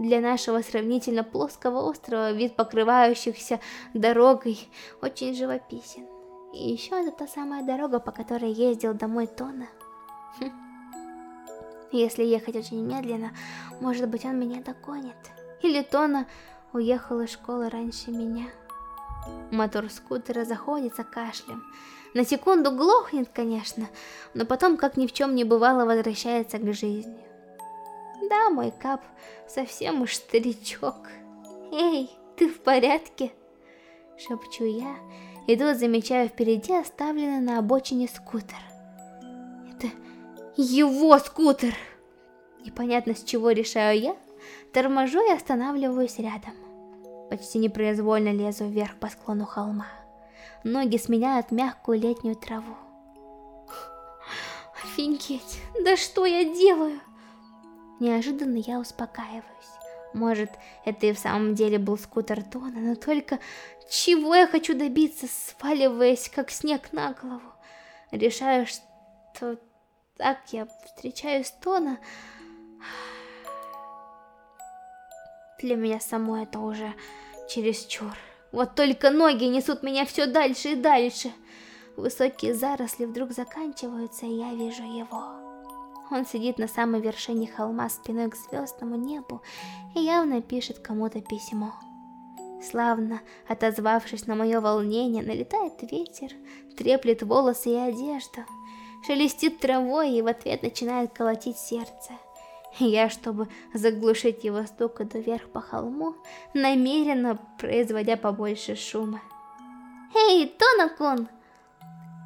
Для нашего сравнительно плоского острова вид покрывающихся дорогой очень живописен. И еще это та самая дорога, по которой ездил домой Тона. Хм. Если ехать очень медленно, может быть он меня догонит. Или Тона уехал из школы раньше меня. Мотор скутера заходится кашлем. На секунду глохнет, конечно, но потом, как ни в чем не бывало, возвращается к жизни. Да, мой кап совсем уж старичок. Эй, ты в порядке? Шепчу я, и тут замечаю впереди оставленный на обочине скутер. Это его скутер! Непонятно с чего решаю я, торможу и останавливаюсь рядом. Почти непроизвольно лезу вверх по склону холма. Ноги сменяют мягкую летнюю траву. Офигеть, да что я делаю? Неожиданно я успокаиваюсь. Может, это и в самом деле был скутер Тона, но только чего я хочу добиться, сваливаясь как снег на голову? Решаю, что так я встречаюсь Тона. Для меня самой это уже чересчур. Вот только ноги несут меня все дальше и дальше. Высокие заросли вдруг заканчиваются, и я вижу его. Он сидит на самой вершине холма спиной к звездному небу и явно пишет кому-то письмо. Славно отозвавшись на мое волнение, налетает ветер, треплет волосы и одежду, шелестит травой и в ответ начинает колотить сердце. Я, чтобы заглушить его стук, иду вверх по холму, намеренно производя побольше шума. «Эй, Тонакун!»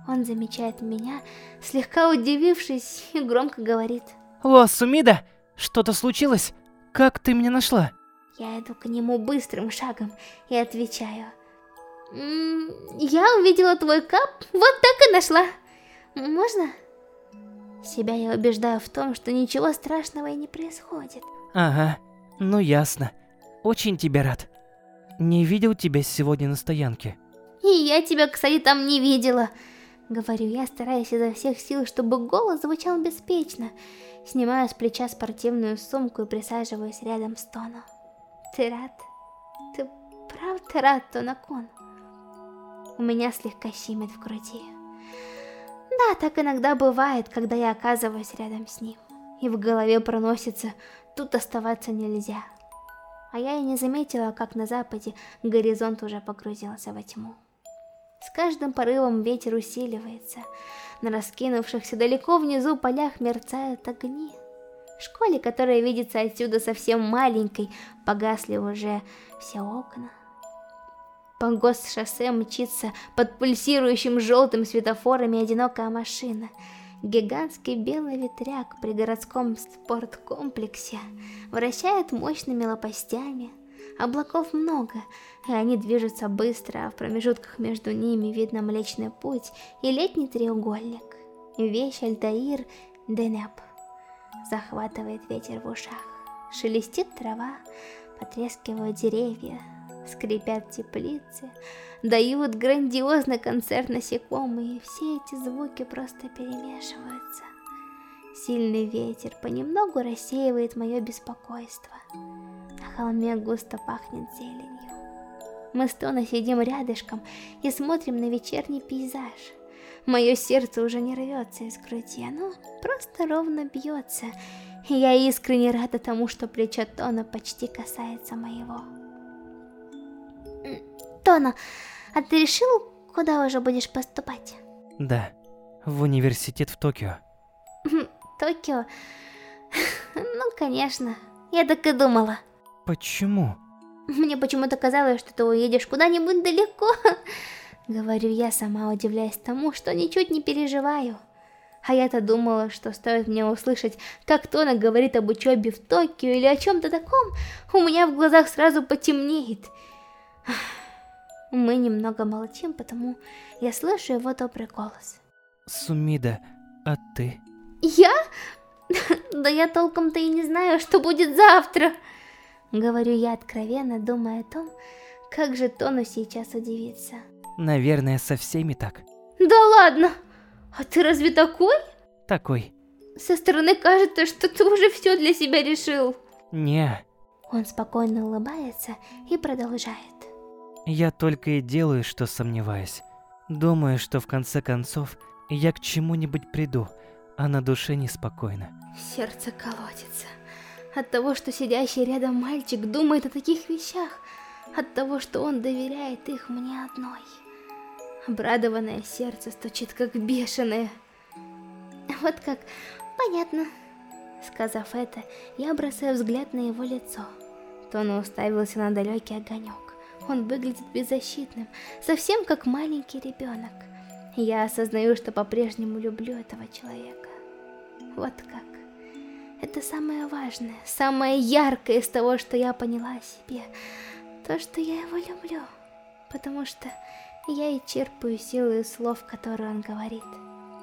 Он замечает меня, слегка удивившись, и громко говорит. «О, Сумида, что-то случилось? Как ты меня нашла?» Я иду к нему быстрым шагом и отвечаю. М -м, «Я увидела твой кап, вот так и нашла. Можно?» Себя я убеждаю в том, что ничего страшного и не происходит. Ага, ну ясно. Очень тебя рад. Не видел тебя сегодня на стоянке. И я тебя, кстати, там не видела. Говорю я, стараясь изо всех сил, чтобы голос звучал беспечно. Снимаю с плеча спортивную сумку и присаживаюсь рядом с Тоном. Ты рад? Ты правда рад, Тонакон? У меня слегка щемит в груди. Да, так иногда бывает, когда я оказываюсь рядом с ним. И в голове проносится, тут оставаться нельзя. А я и не заметила, как на западе горизонт уже погрузился во тьму. С каждым порывом ветер усиливается. На раскинувшихся далеко внизу полях мерцают огни. Школе, которая видится отсюда совсем маленькой, погасли уже все окна. По госшоссе мчится под пульсирующим желтым светофорами одинокая машина. Гигантский белый ветряк при городском спорткомплексе вращает мощными лопастями. Облаков много, и они движутся быстро, а в промежутках между ними видно Млечный Путь и летний треугольник. Вещь Альтаир Денеп. Захватывает ветер в ушах. Шелестит трава, потрескивают деревья, скрипят теплицы, дают грандиозный концерт насекомые, и все эти звуки просто перемешиваются. Сильный ветер понемногу рассеивает мое беспокойство. Холме густо пахнет зеленью. Мы с Тона сидим рядышком и смотрим на вечерний пейзаж. Мое сердце уже не рвется из груди, оно просто ровно бьется. И я искренне рада тому, что плечо Тона почти касается моего. Тона, а ты решил, куда уже будешь поступать? Да, в университет в Токио. Токио? Ну, конечно, я так и думала. Почему? Мне почему-то казалось, что ты уедешь куда-нибудь далеко. Говорю я, сама удивляясь тому, что ничуть не переживаю. А я-то думала, что стоит мне услышать, как Тона говорит об учебе в Токио или о чем-то таком, у меня в глазах сразу потемнеет. Мы немного молчим, потому я слышу его добрый голос. Сумида, а ты? Я? Да я толком-то и не знаю, что будет завтра. Говорю я откровенно, думая о том, как же Тону сейчас удивится. Наверное, со всеми так. Да ладно! А ты разве такой? Такой. Со стороны кажется, что ты уже все для себя решил. Не. Он спокойно улыбается и продолжает. Я только и делаю, что сомневаюсь. Думаю, что в конце концов я к чему-нибудь приду, а на душе неспокойно. Сердце колотится. От того, что сидящий рядом мальчик думает о таких вещах. От того, что он доверяет их мне одной. Обрадованное сердце стучит как бешеное. Вот как, понятно. Сказав это, я бросаю взгляд на его лицо. Тона уставился на далекий огонек. Он выглядит беззащитным, совсем как маленький ребенок. Я осознаю, что по-прежнему люблю этого человека. Вот как. Это самое важное, самое яркое из того, что я поняла о себе. То, что я его люблю. Потому что я и черпаю силы из слов, которые он говорит.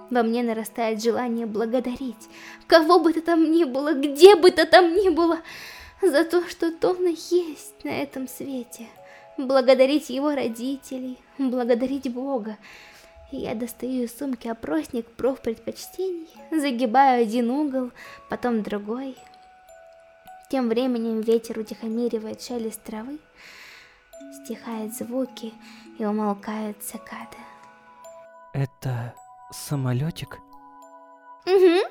Во мне нарастает желание благодарить, кого бы то там ни было, где бы то там ни было, за то, что Тона есть на этом свете. Благодарить его родителей, благодарить Бога. Я достаю из сумки опросник профпредпочтений, загибаю один угол, потом другой. Тем временем ветер утихомиривает шелест травы, стихают звуки и умолкают цикады. Это самолетик? Угу.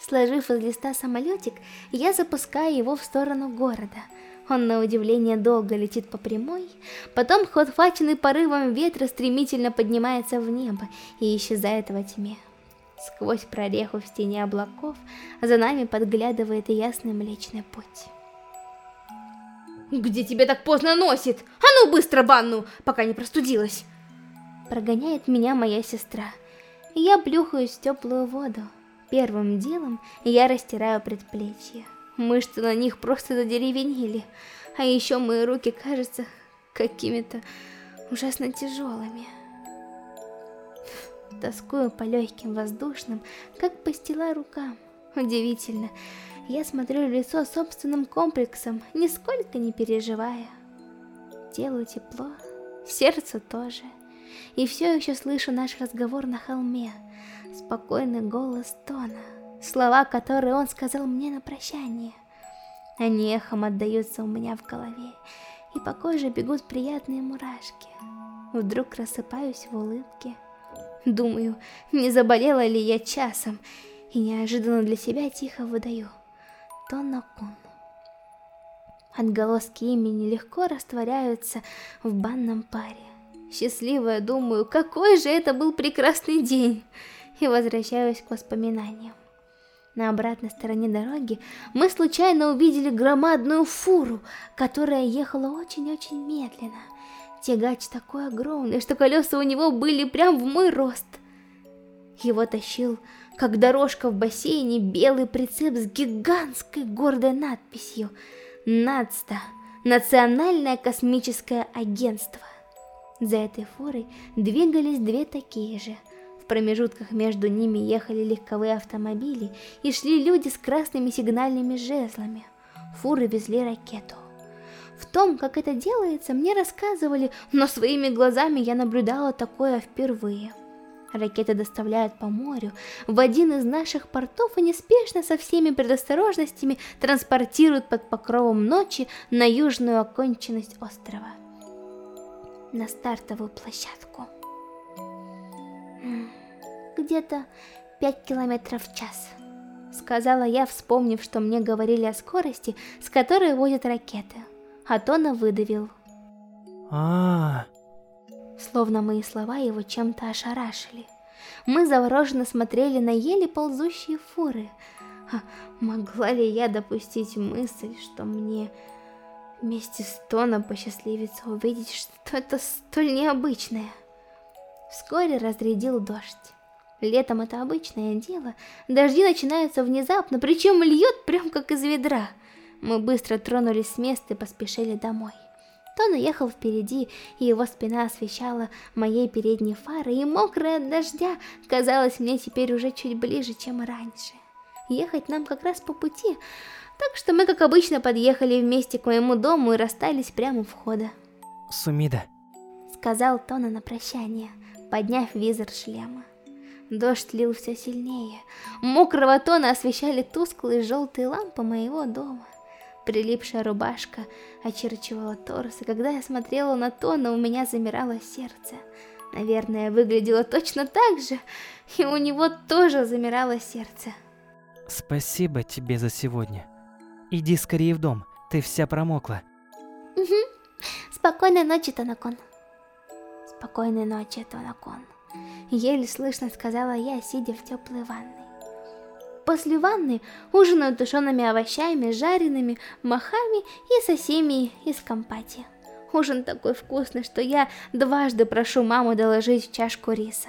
Сложив из листа самолетик, я запускаю его в сторону города. Он на удивление долго летит по прямой, потом, подхваченный порывом ветра, стремительно поднимается в небо и исчезает во тьме. Сквозь прореху в стене облаков за нами подглядывает ясный Млечный Путь. Где тебя так поздно носит? А ну быстро банну, пока не простудилась. Прогоняет меня моя сестра. Я плюхаюсь в теплую воду. Первым делом я растираю предплечья. Мышцы на них просто задеревенели. А еще мои руки кажутся какими-то ужасно тяжелыми. Тоскую по легким воздушным, как пастила рукам. Удивительно. Я смотрю в лицо собственным комплексом, нисколько не переживая. Телу тепло, сердцу тоже. И все еще слышу наш разговор на холме. Спокойный голос Тона. Слова, которые он сказал мне на прощание. Они эхом отдаются у меня в голове. И по коже бегут приятные мурашки. Вдруг рассыпаюсь в улыбке. Думаю, не заболела ли я часом. И неожиданно для себя тихо выдаю. Тонокун. Отголоски имени легко растворяются в банном паре. Счастливая думаю, какой же это был прекрасный день. И возвращаюсь к воспоминаниям. На обратной стороне дороги мы случайно увидели громадную фуру, которая ехала очень-очень медленно. Тягач такой огромный, что колеса у него были прям в мой рост. Его тащил как дорожка в бассейне, белый прицеп с гигантской гордой надписью «НАЦТА» – Национальное космическое агентство. За этой фурой двигались две такие же. Промежутках между ними ехали легковые автомобили и шли люди с красными сигнальными жезлами. Фуры везли ракету. В том, как это делается, мне рассказывали, но своими глазами я наблюдала такое впервые. Ракеты доставляют по морю в один из наших портов и неспешно со всеми предосторожностями транспортируют под покровом ночи на южную оконченность острова. На стартовую площадку. Где-то 5 километров в час. Сказала я, вспомнив, что мне говорили о скорости, с которой водят ракеты. А Тона выдавил. А, -а, -а. Словно мои слова его чем-то ошарашили. Мы завороженно смотрели на еле ползущие фуры. А могла ли я допустить мысль, что мне вместе с Тоном посчастливится увидеть что-то столь необычное? Вскоре разрядил дождь. Летом это обычное дело. Дожди начинаются внезапно, причем льет прям как из ведра. Мы быстро тронулись с места и поспешили домой. Тон ехал впереди, и его спина освещала моей передней фары, и мокрая от дождя казалась мне теперь уже чуть ближе, чем раньше. Ехать нам как раз по пути, так что мы, как обычно, подъехали вместе к моему дому и расстались прямо у входа. Сумида, сказал Тона на прощание, подняв визор шлема. Дождь лил все сильнее. Мокрого тона освещали тусклые желтые лампы моего дома. Прилипшая рубашка очерчивала торс, и когда я смотрела на Тона, у меня замирало сердце. Наверное, выглядело точно так же, и у него тоже замирало сердце. Спасибо тебе за сегодня. Иди скорее в дом, ты вся промокла. Угу. Спокойной ночи, Тонакон. Спокойной ночи, Тонакон. Еле слышно сказала я, сидя в теплой ванной. После ванны ужинаю тушеными овощами, жареными, махами и со семьей из компати. Ужин такой вкусный, что я дважды прошу маму доложить в чашку риса.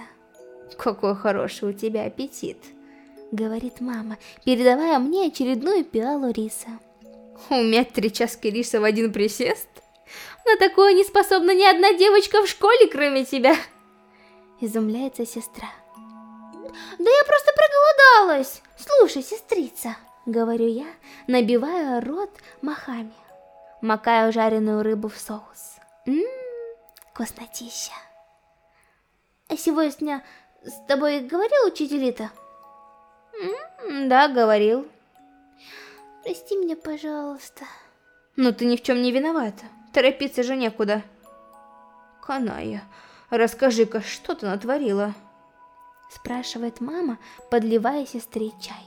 «Какой хороший у тебя аппетит!» — говорит мама, передавая мне очередную пиалу риса. «Уметь три чашки риса в один присест? На такое не способна ни одна девочка в школе, кроме тебя!» Изумляется сестра. Да я просто проголодалась. Слушай, сестрица, говорю я, набивая рот махами. Макаю жареную рыбу в соус. Ммм, вкуснотища. А сегодня с тобой говорил учитель-то? Да, говорил. Прости меня, пожалуйста. Но ты ни в чем не виновата. Торопиться же некуда. Каная, расскажи-ка, что ты натворила? Спрашивает мама, подливая сестре чай.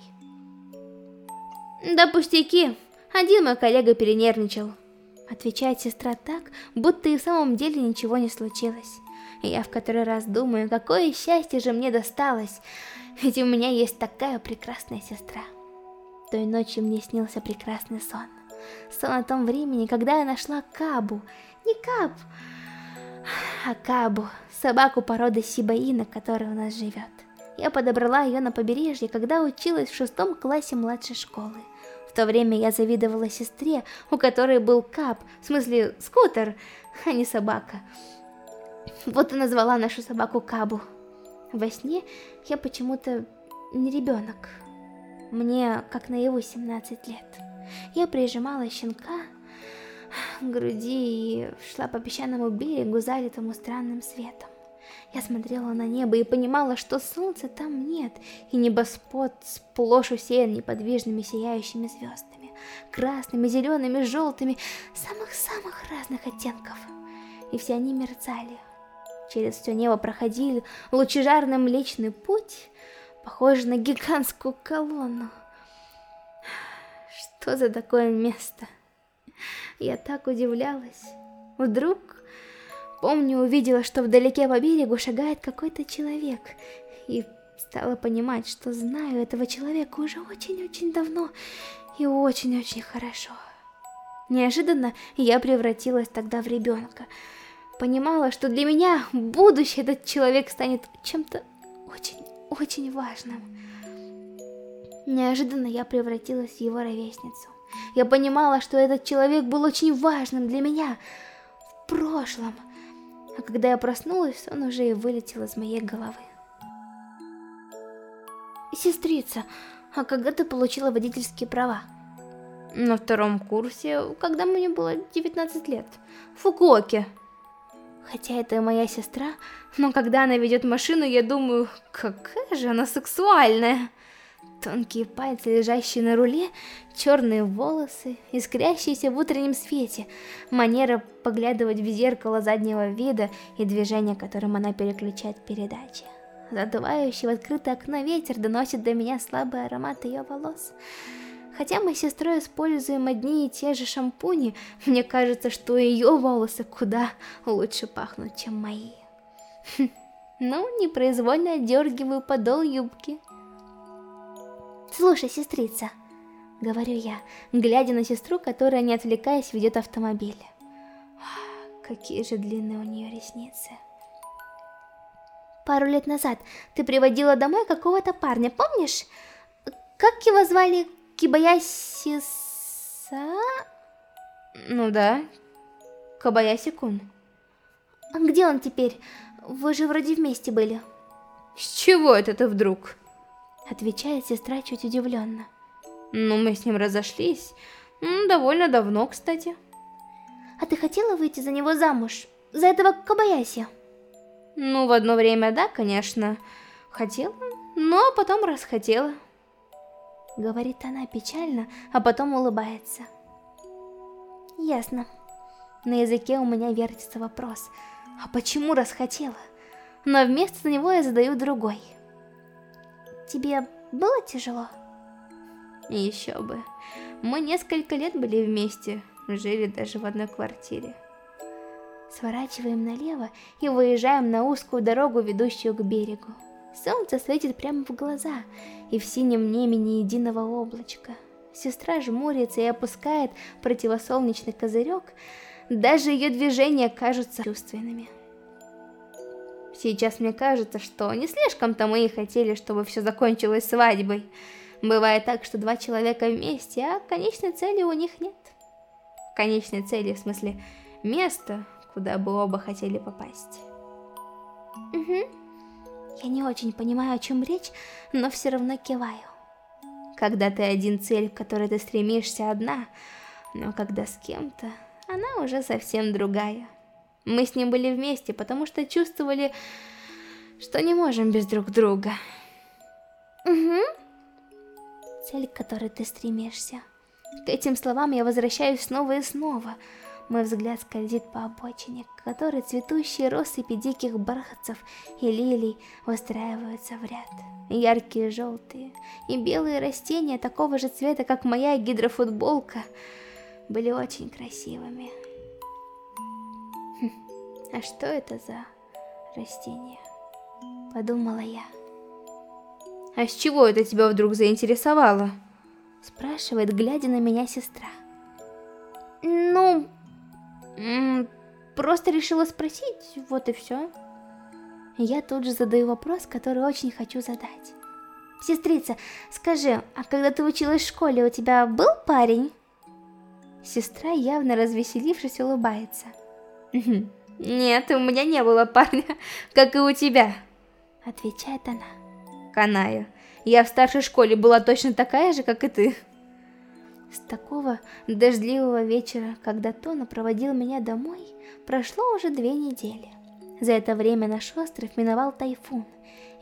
Да пустяки, один мой коллега перенервничал. Отвечает сестра так, будто и в самом деле ничего не случилось. Я в который раз думаю, какое счастье же мне досталось, ведь у меня есть такая прекрасная сестра. Той ночью мне снился прекрасный сон. Сон о том времени, когда я нашла Кабу. Не Каб, а Кабу, собаку породы Сибаина, которая у нас живет. Я подобрала ее на побережье, когда училась в шестом классе младшей школы. В то время я завидовала сестре, у которой был Кап, в смысле скутер, а не собака. Вот и назвала нашу собаку Кабу. Во сне я почему-то не ребенок. Мне как на его 17 лет. Я прижимала щенка груди и шла по песчаному берегу, залитому странным светом. Я смотрела на небо и понимала, что солнца там нет, и небосвод сплошь усеян неподвижными сияющими звездами, красными, зелеными, желтыми, самых-самых разных оттенков. И все они мерцали, Через все небо проходили лучезарный млечный путь, похожий на гигантскую колонну. Что за такое место? Я так удивлялась. Вдруг, помню, увидела, что вдалеке по берегу шагает какой-то человек, и стала понимать, что знаю этого человека уже очень-очень давно и очень-очень хорошо. Неожиданно я превратилась тогда в ребенка — понимала, что для меня будущее этот человек станет чем-то очень-очень важным. Неожиданно я превратилась в его ровесницу. Я понимала, что этот человек был очень важным для меня в прошлом. А когда я проснулась, он уже и вылетел из моей головы. Сестрица, а когда ты получила водительские права? На втором курсе, когда мне было 19 лет. В Фукуоке. Хотя это моя сестра, но когда она ведет машину, я думаю, какая же она сексуальная. Тонкие пальцы, лежащие на руле, черные волосы, искрящиеся в утреннем свете, манера поглядывать в зеркало заднего вида и движение, которым она переключает передачи. Задувающий в открытое окно ветер доносит до меня слабый аромат ее волос. Хотя мы с сестрой используем одни и те же шампуни, мне кажется, что ее волосы куда лучше пахнут, чем мои. Ну, непроизвольно отдергиваю подол юбки. Слушай, сестрица, говорю я, глядя на сестру, которая, не отвлекаясь, ведет автомобиль. Какие же длинные у нее ресницы. Пару лет назад ты приводила домой какого-то парня, помнишь? Как его звали? Кибаяси-са? Ну да, Кабаяси-кун. А где он теперь? Вы же вроде вместе были. С чего это ты вдруг? Отвечает сестра чуть удивленно. Ну, мы с ним разошлись. Довольно давно, кстати. А ты хотела выйти за него замуж? За этого Кабаяси? Ну, в одно время, да, конечно. Хотела, но потом расхотела. Говорит она печально, а потом улыбается. Ясно. На языке у меня вертится вопрос. А почему расхотела? Но вместо него я задаю другой. Тебе было тяжело? Еще бы. Мы несколько лет были вместе, жили даже в одной квартире. Сворачиваем налево и выезжаем на узкую дорогу, ведущую к берегу. Солнце светит прямо в глаза, и в синем небе ни единого облачка. Сестра жмурится и опускает противосолнечный козырек, даже ее движения кажутся чувственными. Сейчас мне кажется, что не слишком-то мы и хотели, чтобы все закончилось свадьбой. Бывает так, что два человека вместе, а конечной цели у них нет. Конечной цели, в смысле, места, куда бы оба хотели попасть. Угу. Я не очень понимаю, о чем речь, но все равно киваю. Когда ты один цель, к которой ты стремишься, одна, но когда с кем-то, она уже совсем другая. Мы с ним были вместе, потому что чувствовали, что не можем без друг друга. Угу. Цель, к которой ты стремишься. К этим словам я возвращаюсь снова и снова. Мой взгляд скользит по обочине, к которой цветущие россыпи диких бархатцев и лилий выстраиваются в ряд. Яркие желтые и белые растения такого же цвета, как моя гидрофутболка, были очень красивыми. А что это за растение? Подумала я. А с чего это тебя вдруг заинтересовало? Спрашивает, глядя на меня сестра. Ну, просто решила спросить, вот и все. Я тут же задаю вопрос, который очень хочу задать. Сестрица, скажи, а когда ты училась в школе, у тебя был парень? Сестра, явно развеселившись, улыбается. Нет, у меня не было парня, как и у тебя. Отвечает она. Канаю, я в старшей школе была точно такая же, как и ты. С такого дождливого вечера, когда Тона проводил меня домой, прошло уже две недели. За это время наш остров миновал тайфун.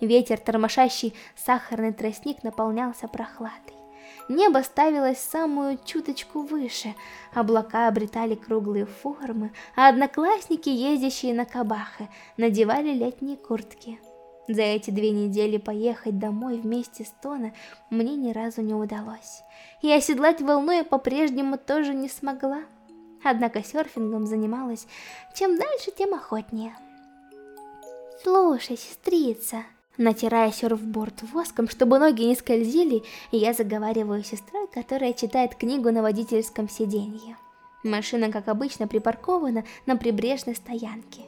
Ветер, тормошащий сахарный тростник, наполнялся прохладой. Небо ставилось самую чуточку выше, облака обретали круглые формы, а одноклассники, ездящие на кабахы, надевали летние куртки. За эти две недели поехать домой вместе с Тона мне ни разу не удалось. И оседлать волну я по-прежнему тоже не смогла. Однако серфингом занималась. Чем дальше, тем охотнее. «Слушай, сестрица...» Натирая серфборд воском, чтобы ноги не скользили, я заговариваю с сестрой, которая читает книгу на водительском сиденье. Машина, как обычно, припаркована на прибрежной стоянке,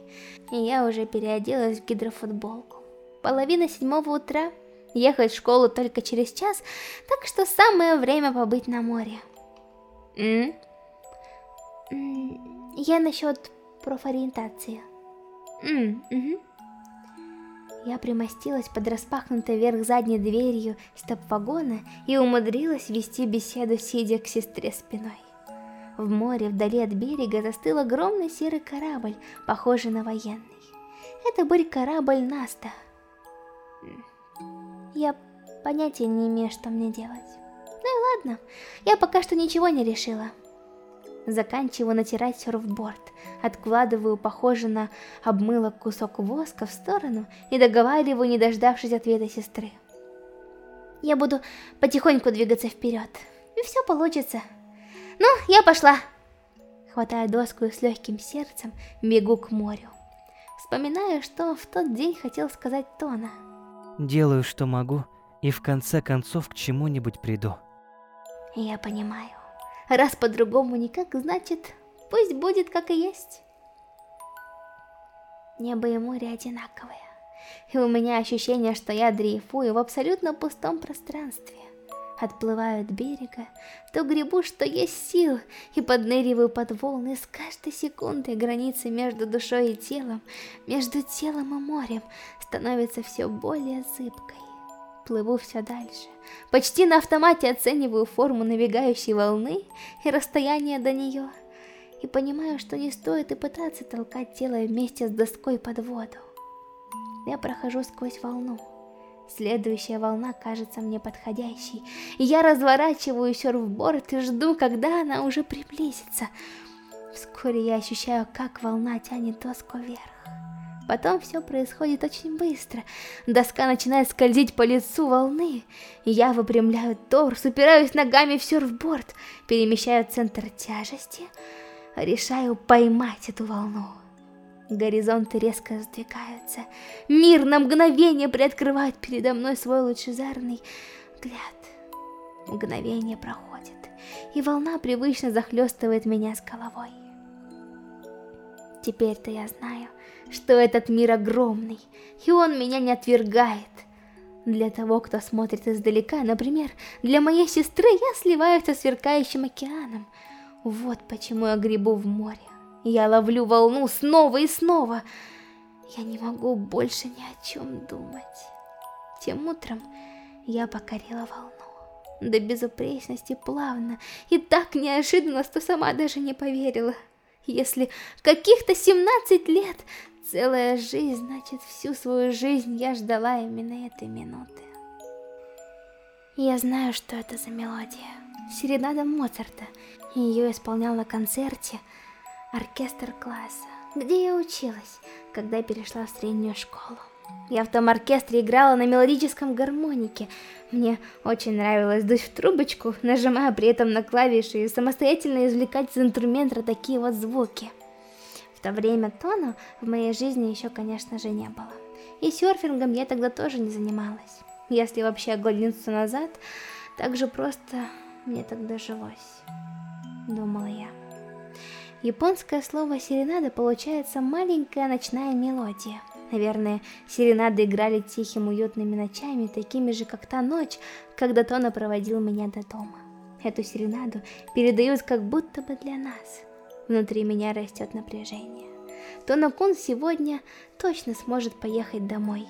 и я уже переоделась в гидрофутболку. Половина седьмого утра, ехать в школу только через час, так что самое время побыть на море. М? Я насчет профориентации. Угу. Я примостилась под распахнутой вверх задней дверью стоп-вагона и умудрилась вести беседу, сидя к сестре спиной. В море, вдали от берега, застыл огромный серый корабль, похожий на военный. Это был корабль Наста, я понятия не имею, что мне делать. Ну и ладно, я пока что ничего не решила. Заканчиваю натирать серфборд, откладываю похоже на обмылок кусок воска в сторону и договариваю, не дождавшись ответа сестры. Я буду потихоньку двигаться вперед, и все получится. Ну, я пошла. Хватаю доску и с легким сердцем бегу к морю. Вспоминаю, что в тот день хотел сказать Тона. Делаю, что могу, и в конце концов к чему-нибудь приду. Я понимаю. Раз по-другому никак, значит, пусть будет как и есть. Небо и море одинаковые. И у меня ощущение, что я дрейфую в абсолютно пустом пространстве. Отплываю от берега, то гребу, что есть сил, и подныриваю под волны с каждой секундой границы между душой и телом, между телом и морем, становится все более зыбкой. Плыву все дальше. Почти на автомате оцениваю форму набегающей волны и расстояние до нее. И понимаю, что не стоит и пытаться толкать тело вместе с доской под воду. Я прохожу сквозь волну. Следующая волна кажется мне подходящей. И я разворачиваю серфборд и жду, когда она уже приблизится. Вскоре я ощущаю, как волна тянет доску вверх. Потом все происходит очень быстро. Доска начинает скользить по лицу волны. Я выпрямляю торс, упираюсь ногами в серфборд, перемещаю центр тяжести, решаю поймать эту волну. Горизонты резко сдвигаются. Мир на мгновение приоткрывает передо мной свой лучезарный взгляд. Мгновение проходит, и волна привычно захлестывает меня с головой. Теперь-то я знаю, что этот мир огромный, и он меня не отвергает. Для того, кто смотрит издалека, например, для моей сестры я сливаюсь со сверкающим океаном. Вот почему я гребу в море. Я ловлю волну снова и снова. Я не могу больше ни о чем думать. Тем утром я покорила волну. До безупречности плавно и так неожиданно, что сама даже не поверила. Если каких-то 17 лет Целая жизнь, значит, всю свою жизнь я ждала именно этой минуты. Я знаю, что это за мелодия. Серенада Моцарта. Ее исполнял на концерте оркестр класса, где я училась, когда перешла в среднюю школу. Я в том оркестре играла на мелодическом гармонике. Мне очень нравилось дуть в трубочку, нажимая при этом на клавиши и самостоятельно извлекать из инструмента такие вот звуки. В то время тону в моей жизни еще, конечно же, не было. И серфингом я тогда тоже не занималась. Если вообще оглянуться назад, так же просто мне тогда жилось, думала я. Японское слово серенада получается маленькая ночная мелодия. Наверное, серенады играли тихим уютными ночами, такими же, как та ночь, когда Тона проводил меня до дома. Эту серенаду передают как будто бы для нас. Внутри меня растет напряжение. Тона-кун сегодня точно сможет поехать домой.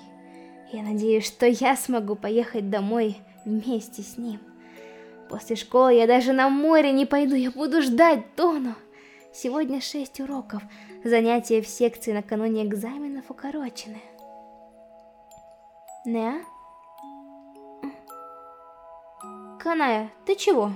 Я надеюсь, что я смогу поехать домой вместе с ним. После школы я даже на море не пойду, я буду ждать Тону. Сегодня шесть уроков, занятия в секции накануне экзаменов укорочены. Не? Каная, ты чего?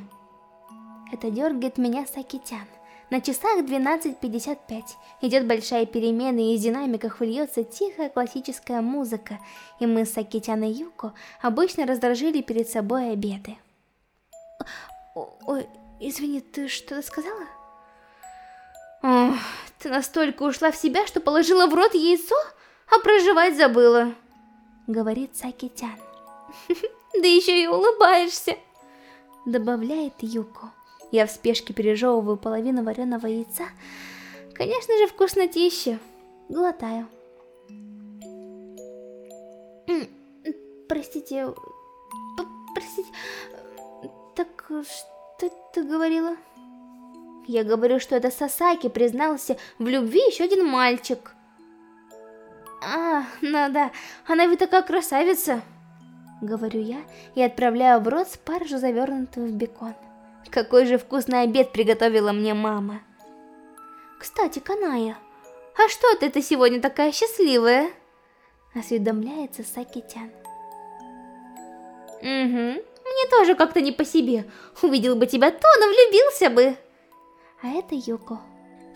Это дергает меня Сакитян. На часах 12.55 идет большая перемена, и из динамиков льется тихая классическая музыка, и мы с Сакитян и Юко обычно раздражили перед собой обеды. Ой, извини, ты что-то сказала? Ох, ты настолько ушла в себя, что положила в рот яйцо, а проживать забыла. Говорит Сакитян. Да еще и улыбаешься. Добавляет Юко. Я в спешке пережевываю половину вареного яйца. Конечно же, вкуснотища. Глотаю. Простите, простите, так что ты говорила? Я говорю, что это Сасаки признался в любви еще один мальчик. А, ну да, она ведь такая красавица. Говорю я и отправляю в рот спаржу, завернутую в бекон. Какой же вкусный обед приготовила мне мама. Кстати, Каная, а что ты, ты сегодня такая счастливая? Осведомляется Сакитян. Угу, мне тоже как-то не по себе. Увидел бы тебя, то влюбился бы. А это Юко.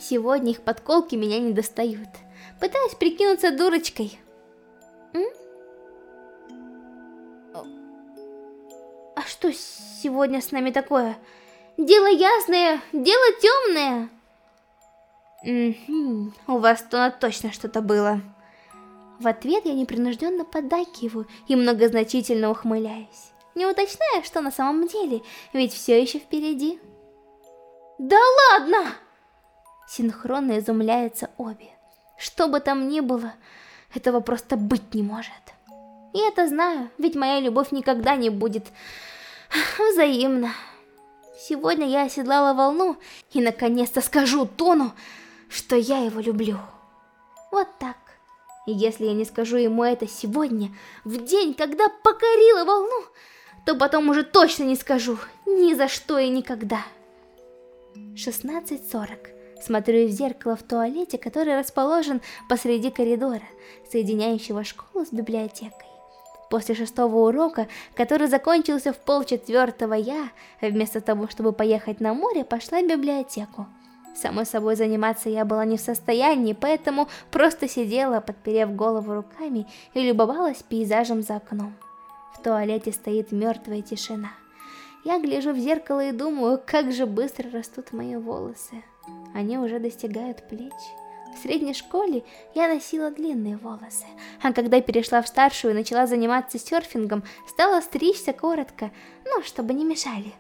Сегодня их подколки меня не достают. Пытаюсь прикинуться дурочкой. М? А что сегодня с нами такое? Дело ясное, дело темное. Угу, у вас то точно что-то было. В ответ я непринужденно поддакиваю и многозначительно ухмыляюсь, не уточняя, что на самом деле, ведь все еще впереди. Да ладно! Синхронно изумляются обе. Что бы там ни было, этого просто быть не может. И это знаю, ведь моя любовь никогда не будет взаимна. Сегодня я оседлала волну и наконец-то скажу Тону, что я его люблю. Вот так. И если я не скажу ему это сегодня, в день, когда покорила волну, то потом уже точно не скажу, ни за что и никогда. 16.40. Смотрю в зеркало в туалете, который расположен посреди коридора, соединяющего школу с библиотекой. После шестого урока, который закончился в полчетвертого, я, вместо того, чтобы поехать на море, пошла в библиотеку. Само собой, заниматься я была не в состоянии, поэтому просто сидела, подперев голову руками и любовалась пейзажем за окном. В туалете стоит мертвая тишина. Я гляжу в зеркало и думаю, как же быстро растут мои волосы. Они уже достигают плеч. В средней школе я носила длинные волосы, а когда перешла в старшую и начала заниматься серфингом, стала стричься коротко, ну, чтобы не мешали.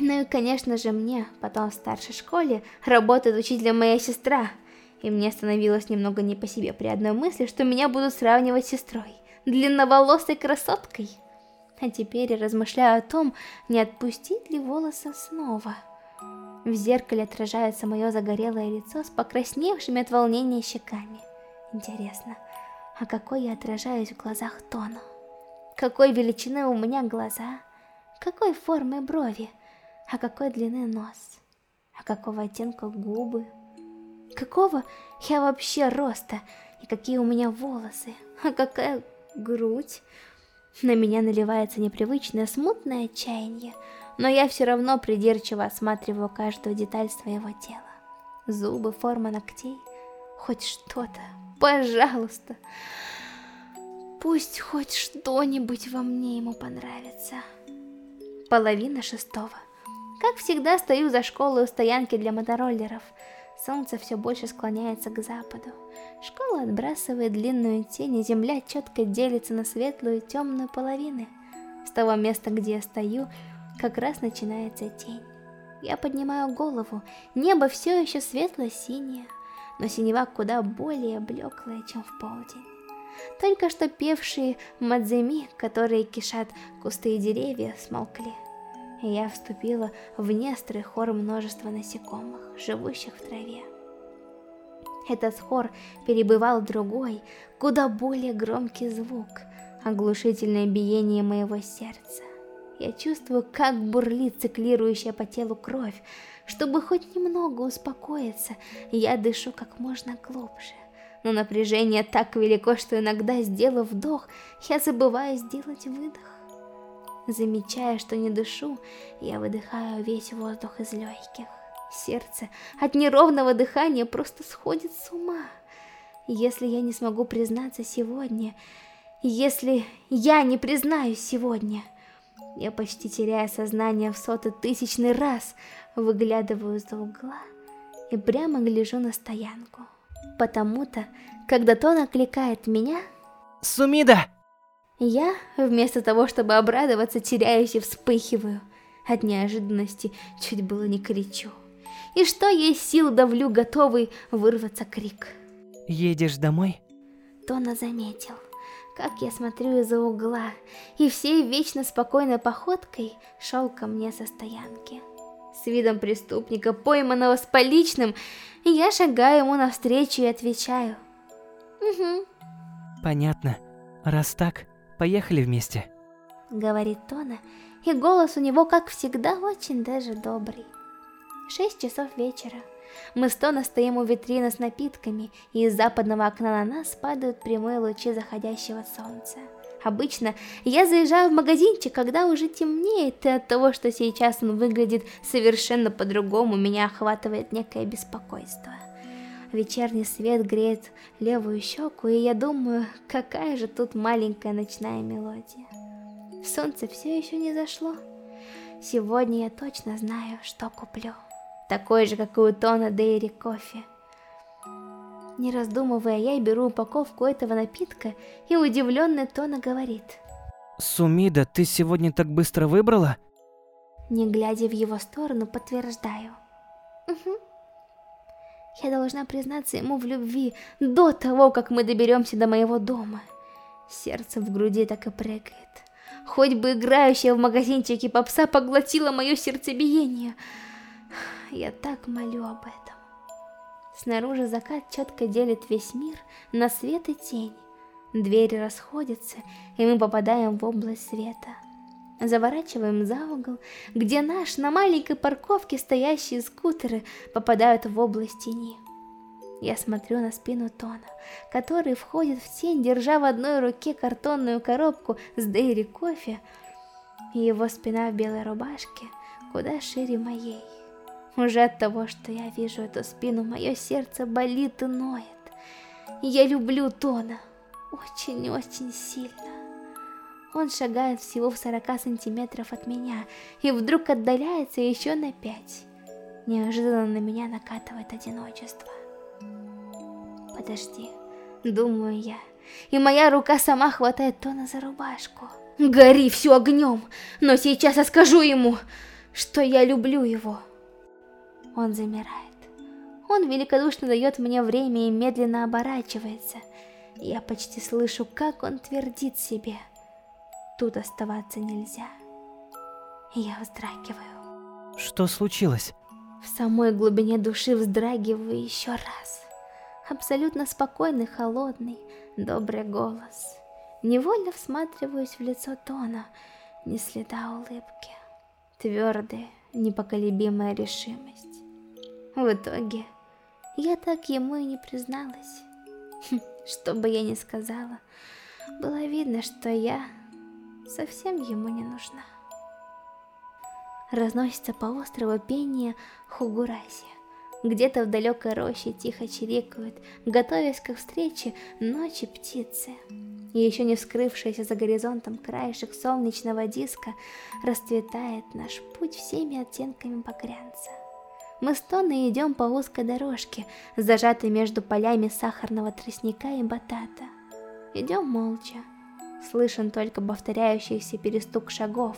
Ну и, конечно же, мне, потом в старшей школе, работает учителем моя сестра. И мне становилось немного не по себе при одной мысли, что меня будут сравнивать с сестрой, длинноволосой красоткой. А теперь я размышляю о том, не отпустить ли волосы снова. В зеркале отражается мое загорелое лицо с покрасневшими от волнения щеками. Интересно, а какой я отражаюсь в глазах Тону? Какой величины у меня глаза? Какой формы брови? А какой длины нос? А какого оттенка губы? Какого я вообще роста? И какие у меня волосы? А какая грудь? На меня наливается непривычное смутное отчаяние, но я все равно придирчиво осматриваю каждую деталь своего тела. зубы, форма ногтей. Хоть что-то, пожалуйста. Пусть хоть что-нибудь во мне ему понравится. Половина шестого. Как всегда, стою за школой у стоянки для мотороллеров. Солнце все больше склоняется к западу. Школа отбрасывает длинную тень, и земля четко делится на светлую и темную половины. С того места, где я стою, как раз начинается тень. Я поднимаю голову, небо все еще светло-синее, но синева куда более блеклая, чем в полдень. Только что певшие мадземи, которые кишат кусты и деревья, смолкли. И я вступила в нестрый хор множества насекомых, живущих в траве. Этот хор перебывал другой, куда более громкий звук, оглушительное биение моего сердца. Я чувствую, как бурлит циклирующая по телу кровь. Чтобы хоть немного успокоиться, я дышу как можно глубже. Но напряжение так велико, что иногда, сделав вдох, я забываю сделать выдох. Замечая, что не дышу, я выдыхаю весь воздух из легких. Сердце от неровного дыхания просто сходит с ума. Если я не смогу признаться сегодня, если я не признаюсь сегодня, я почти теряя сознание в сотый тысячный раз, выглядываю из-за угла и прямо гляжу на стоянку. Потому-то, когда Тон окликает меня... Сумида! Я, вместо того, чтобы обрадоваться, теряюсь и вспыхиваю. От неожиданности чуть было не кричу. И что есть сил давлю, готовый вырваться крик. Едешь домой? Тона заметил, как я смотрю из-за угла, и всей вечно спокойной походкой шел ко мне со стоянки. С видом преступника, пойманного с поличным, я шагаю ему навстречу и отвечаю. Угу. Понятно. Раз так, поехали вместе. Говорит Тона, и голос у него, как всегда, очень даже добрый. Шесть часов вечера. Мы с Тона стоим у витрины с напитками, и из западного окна на нас падают прямые лучи заходящего солнца. Обычно я заезжаю в магазинчик, когда уже темнеет, и от того, что сейчас он выглядит совершенно по-другому, меня охватывает некое беспокойство. Вечерний свет греет левую щеку, и я думаю, какая же тут маленькая ночная мелодия. Солнце все еще не зашло. Сегодня я точно знаю, что куплю. Такой же, как и у Тона Дейри кофе. Не раздумывая, я беру упаковку этого напитка, и удивленный Тона говорит. Сумида, ты сегодня так быстро выбрала? Не глядя в его сторону, подтверждаю. Угу. Я должна признаться ему в любви до того, как мы доберемся до моего дома. Сердце в груди так и прыгает. Хоть бы играющая в магазинчике попса поглотила мое сердцебиение. Я так молю об этом. Снаружи закат четко делит весь мир на свет и тень. Двери расходятся, и мы попадаем в область света. Заворачиваем за угол, где наш на маленькой парковке стоящие скутеры попадают в область тени. Я смотрю на спину Тона, который входит в тень, держа в одной руке картонную коробку с Дейри кофе, и его спина в белой рубашке куда шире моей. Уже от того, что я вижу эту спину, мое сердце болит и ноет. Я люблю Тона очень-очень сильно. Он шагает всего в 40 сантиметров от меня и вдруг отдаляется еще на 5. Неожиданно на меня накатывает одиночество. Подожди, думаю я, и моя рука сама хватает Тона за рубашку. Гори все огнем, но сейчас я скажу ему, что я люблю его. Он замирает. Он великодушно дает мне время и медленно оборачивается. Я почти слышу, как он твердит себе. Тут оставаться нельзя. Я вздрагиваю. Что случилось? В самой глубине души вздрагиваю еще раз. Абсолютно спокойный, холодный, добрый голос. Невольно всматриваюсь в лицо Тона, ни следа улыбки. Твердая, непоколебимая решимость. В итоге, я так ему и не призналась. Хм, что бы я ни сказала, было видно, что я совсем ему не нужна. Разносится по острову пение Хугураси. Где-то в далекой роще тихо чирикают, готовясь к встрече ночи птицы. И еще не вскрывшийся за горизонтом краешек солнечного диска расцветает наш путь всеми оттенками багрянца. Мы с идем по узкой дорожке, зажатой между полями сахарного тростника и батата. Идем молча. Слышен только повторяющийся перестук шагов,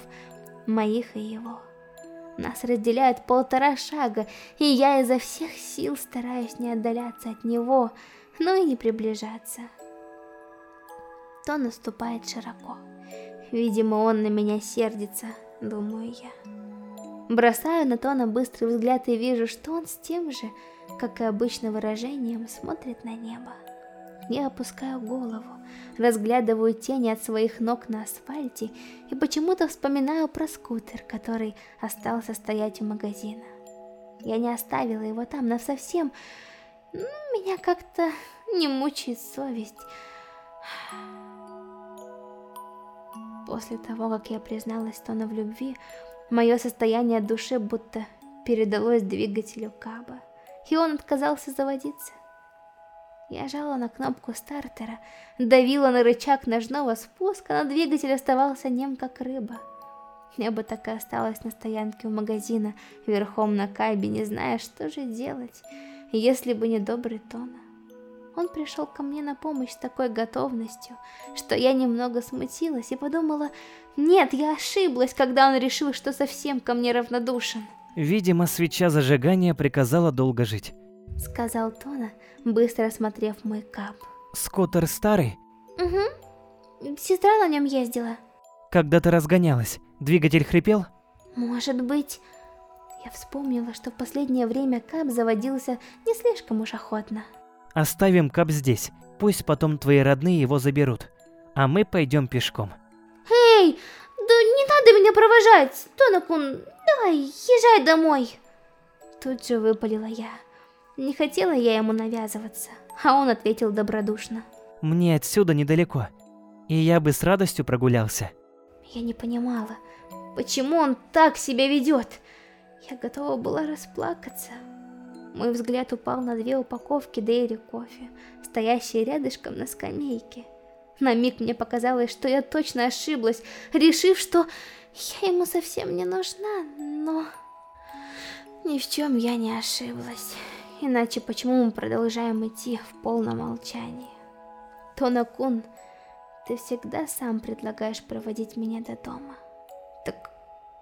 моих и его. Нас разделяют полтора шага, и я изо всех сил стараюсь не отдаляться от него, но и не приближаться. То наступает широко. Видимо, он на меня сердится, думаю я. Бросаю на Тона быстрый взгляд и вижу, что он с тем же, как и обычно выражением, смотрит на небо. Я опускаю голову, разглядываю тени от своих ног на асфальте и почему-то вспоминаю про скутер, который остался стоять у магазина. Я не оставила его там насовсем, но меня как-то не мучает совесть. После того, как я призналась Тону в любви, мое состояние души будто передалось двигателю Каба, и он отказался заводиться. Я жала на кнопку стартера, давила на рычаг ножного спуска, но двигатель оставался нем как рыба. Я бы так и осталась на стоянке у магазина, верхом на кайбе, не зная, что же делать, если бы не добрый Тона. Он пришел ко мне на помощь с такой готовностью, что я немного смутилась и подумала, нет, я ошиблась, когда он решил, что совсем ко мне равнодушен. Видимо, свеча зажигания приказала долго жить. Сказал Тона, быстро осмотрев мой кап. Скутер старый? Угу. Сестра на нем ездила. Когда ты разгонялась, двигатель хрипел? Может быть... Я вспомнила, что в последнее время кап заводился не слишком уж охотно. Оставим кап здесь, пусть потом твои родные его заберут, а мы пойдем пешком. Эй, да не надо меня провожать, Тонакун, давай, езжай домой. Тут же выпалила я. Не хотела я ему навязываться, а он ответил добродушно. Мне отсюда недалеко, и я бы с радостью прогулялся. Я не понимала, почему он так себя ведет. Я готова была расплакаться. Мой взгляд упал на две упаковки Дейри кофе, стоящие рядышком на скамейке. На миг мне показалось, что я точно ошиблась, решив, что я ему совсем не нужна, но... Ни в чем я не ошиблась. Иначе почему мы продолжаем идти в полном молчании? Тонакун, ты всегда сам предлагаешь проводить меня до дома. Так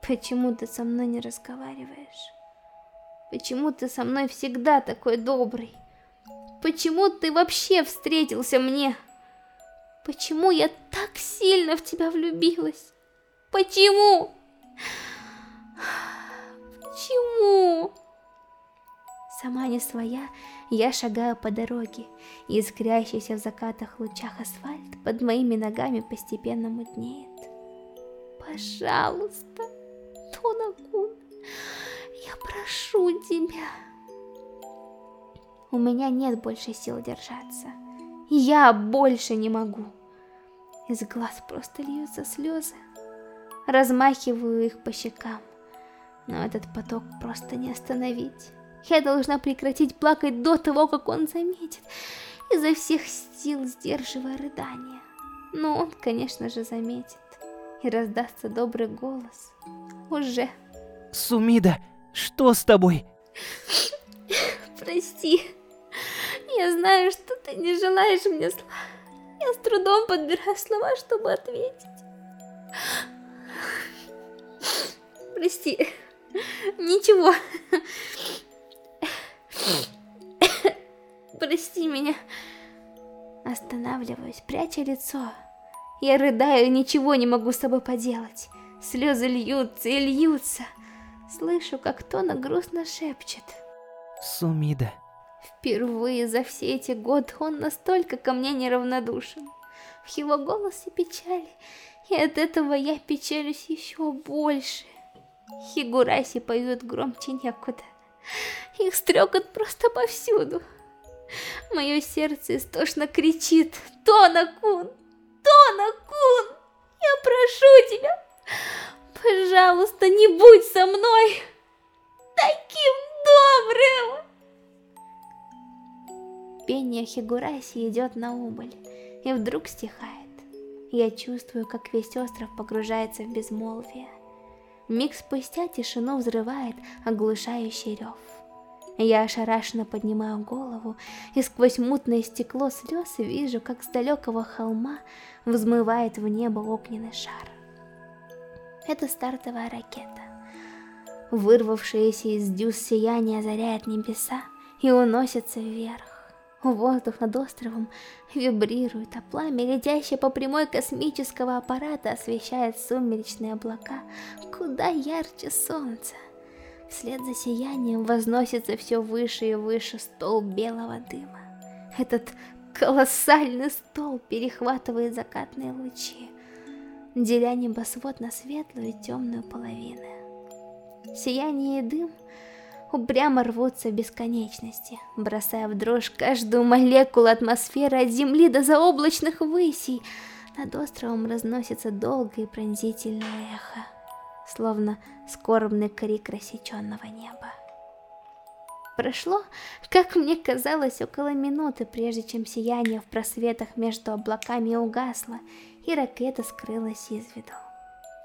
почему ты со мной не разговариваешь? Почему ты со мной всегда такой добрый? Почему ты вообще встретился мне? Почему я так сильно в тебя влюбилась? Почему? Почему? Сама не своя, я шагаю по дороге, и искрящийся в закатах лучах асфальт под моими ногами постепенно мутнеет. Пожалуйста, Тонакун, я прошу тебя. У меня нет больше сил держаться. Я больше не могу. Из глаз просто льются слезы. Размахиваю их по щекам. Но этот поток просто не остановить. Я должна прекратить плакать до того, как он заметит, изо всех сил сдерживая рыдание. Но он, конечно же, заметит, и раздастся добрый голос. Уже. Сумида, что с тобой? Прости. Я знаю, что ты не желаешь мне зла. Я с трудом подбираю слова, чтобы ответить. Прости. Ничего. Прости меня. Останавливаюсь, пряча лицо. Я рыдаю, ничего не могу с собой поделать. Слезы льются и льются. Слышу, как Тона грустно шепчет. Сумида. Впервые за все эти годы он настолько ко мне неравнодушен. В его голосе печали, и от этого я печалюсь еще больше. Хигураси поют громче некуда. Их стрекот просто повсюду. Мое сердце истошно кричит «Тона-кун! Тона-кун! Я прошу тебя! Пожалуйста, не будь со мной! Таким добрым!» пение Хигураси идет на убыль, и вдруг стихает. Я чувствую, как весь остров погружается в безмолвие. Миг спустя тишину взрывает оглушающий рев. Я ошарашенно поднимаю голову, и сквозь мутное стекло слез вижу, как с далекого холма взмывает в небо огненный шар. Это стартовая ракета. Вырвавшаяся из дюз сияния озаряет небеса и уносится вверх. Воздух над островом вибрирует, а пламя, летящее по прямой космического аппарата, освещает сумеречные облака куда ярче солнца. Вслед за сиянием возносится все выше и выше стол белого дыма. Этот колоссальный стол перехватывает закатные лучи, деля небосвод на светлую и темную половины. Сияние и дым упрямо рвутся в бесконечности, бросая в дрожь каждую молекулу атмосферы от земли до заоблачных высей. Над островом разносится долгое и пронзительное эхо словно скорбный крик рассеченного неба. Прошло, как мне казалось, около минуты, прежде чем сияние в просветах между облаками угасло, и ракета скрылась из виду.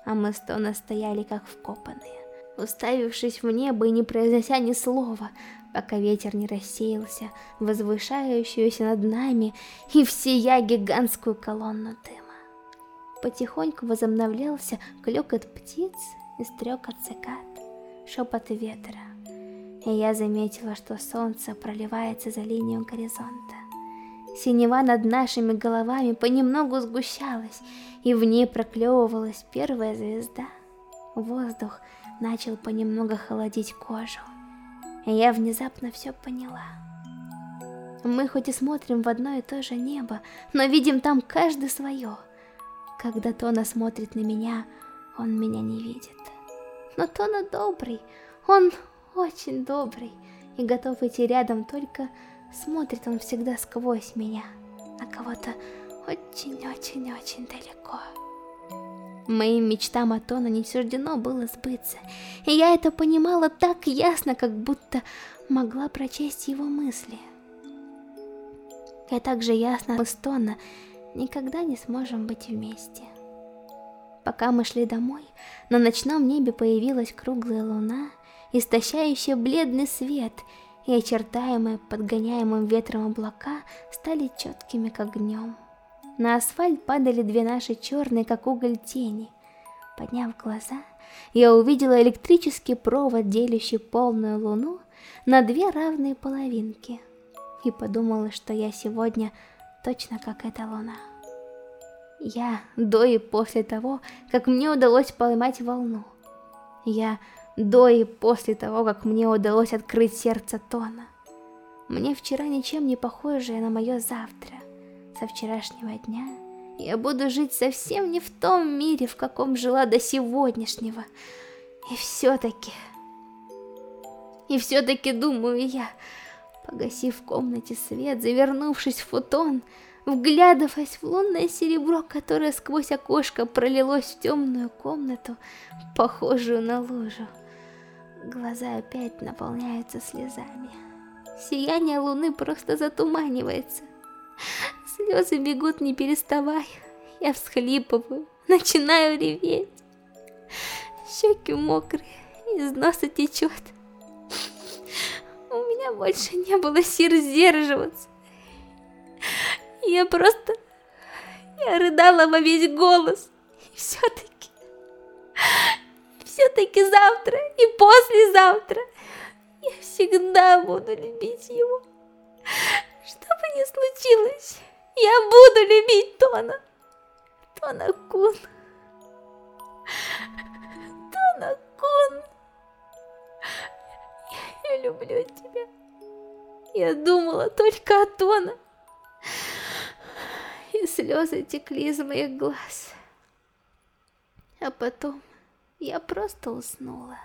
А мы с Тона стояли как вкопанные, уставившись в небо и не произнося ни слова, пока ветер не рассеялся, возвышающуюся над нами и всея гигантскую колонну дыма потихоньку возобновлялся клёкот птиц и стрекот цикад, шепот ветра. И я заметила, что солнце проливается за линию горизонта. Синева над нашими головами понемногу сгущалась, и в ней проклевывалась первая звезда. Воздух начал понемногу холодить кожу, и я внезапно все поняла. Мы хоть и смотрим в одно и то же небо, но видим там каждый свое — когда Тона смотрит на меня, он меня не видит. Но Тона добрый, он очень добрый и готов идти рядом, только смотрит он всегда сквозь меня, на кого-то очень-очень-очень далеко. Моим мечтам о Тона не суждено было сбыться, и я это понимала так ясно, как будто могла прочесть его мысли. Я также ясно с Тона никогда не сможем быть вместе. Пока мы шли домой, на ночном небе появилась круглая луна, истощающая бледный свет, и очертаемые подгоняемым ветром облака стали четкими, как днем. На асфальт падали две наши черные, как уголь, тени. Подняв глаза, я увидела электрический провод, делящий полную луну на две равные половинки, и подумала, что я сегодня точно как эта луна. Я до и после того, как мне удалось поймать волну. Я до и после того, как мне удалось открыть сердце Тона. Мне вчера ничем не похожее на мое завтра. Со вчерашнего дня я буду жить совсем не в том мире, в каком жила до сегодняшнего. И все-таки... И все-таки думаю я, погасив в комнате свет, завернувшись в футон, вглядываясь в лунное серебро, которое сквозь окошко пролилось в темную комнату, похожую на лужу. Глаза опять наполняются слезами. Сияние луны просто затуманивается. Слезы бегут не переставая. Я всхлипываю, начинаю реветь. Щеки мокрые, из носа течет. У меня больше не было сил сдерживаться. Я просто... Я рыдала во весь голос. И все-таки... Все-таки завтра и послезавтра я всегда буду любить его. Что бы ни случилось, я буду любить Тона. Тона Кун. Тона Кун. Я, я люблю тебя. Я думала только о Тона и слезы текли из моих глаз. А потом я просто уснула.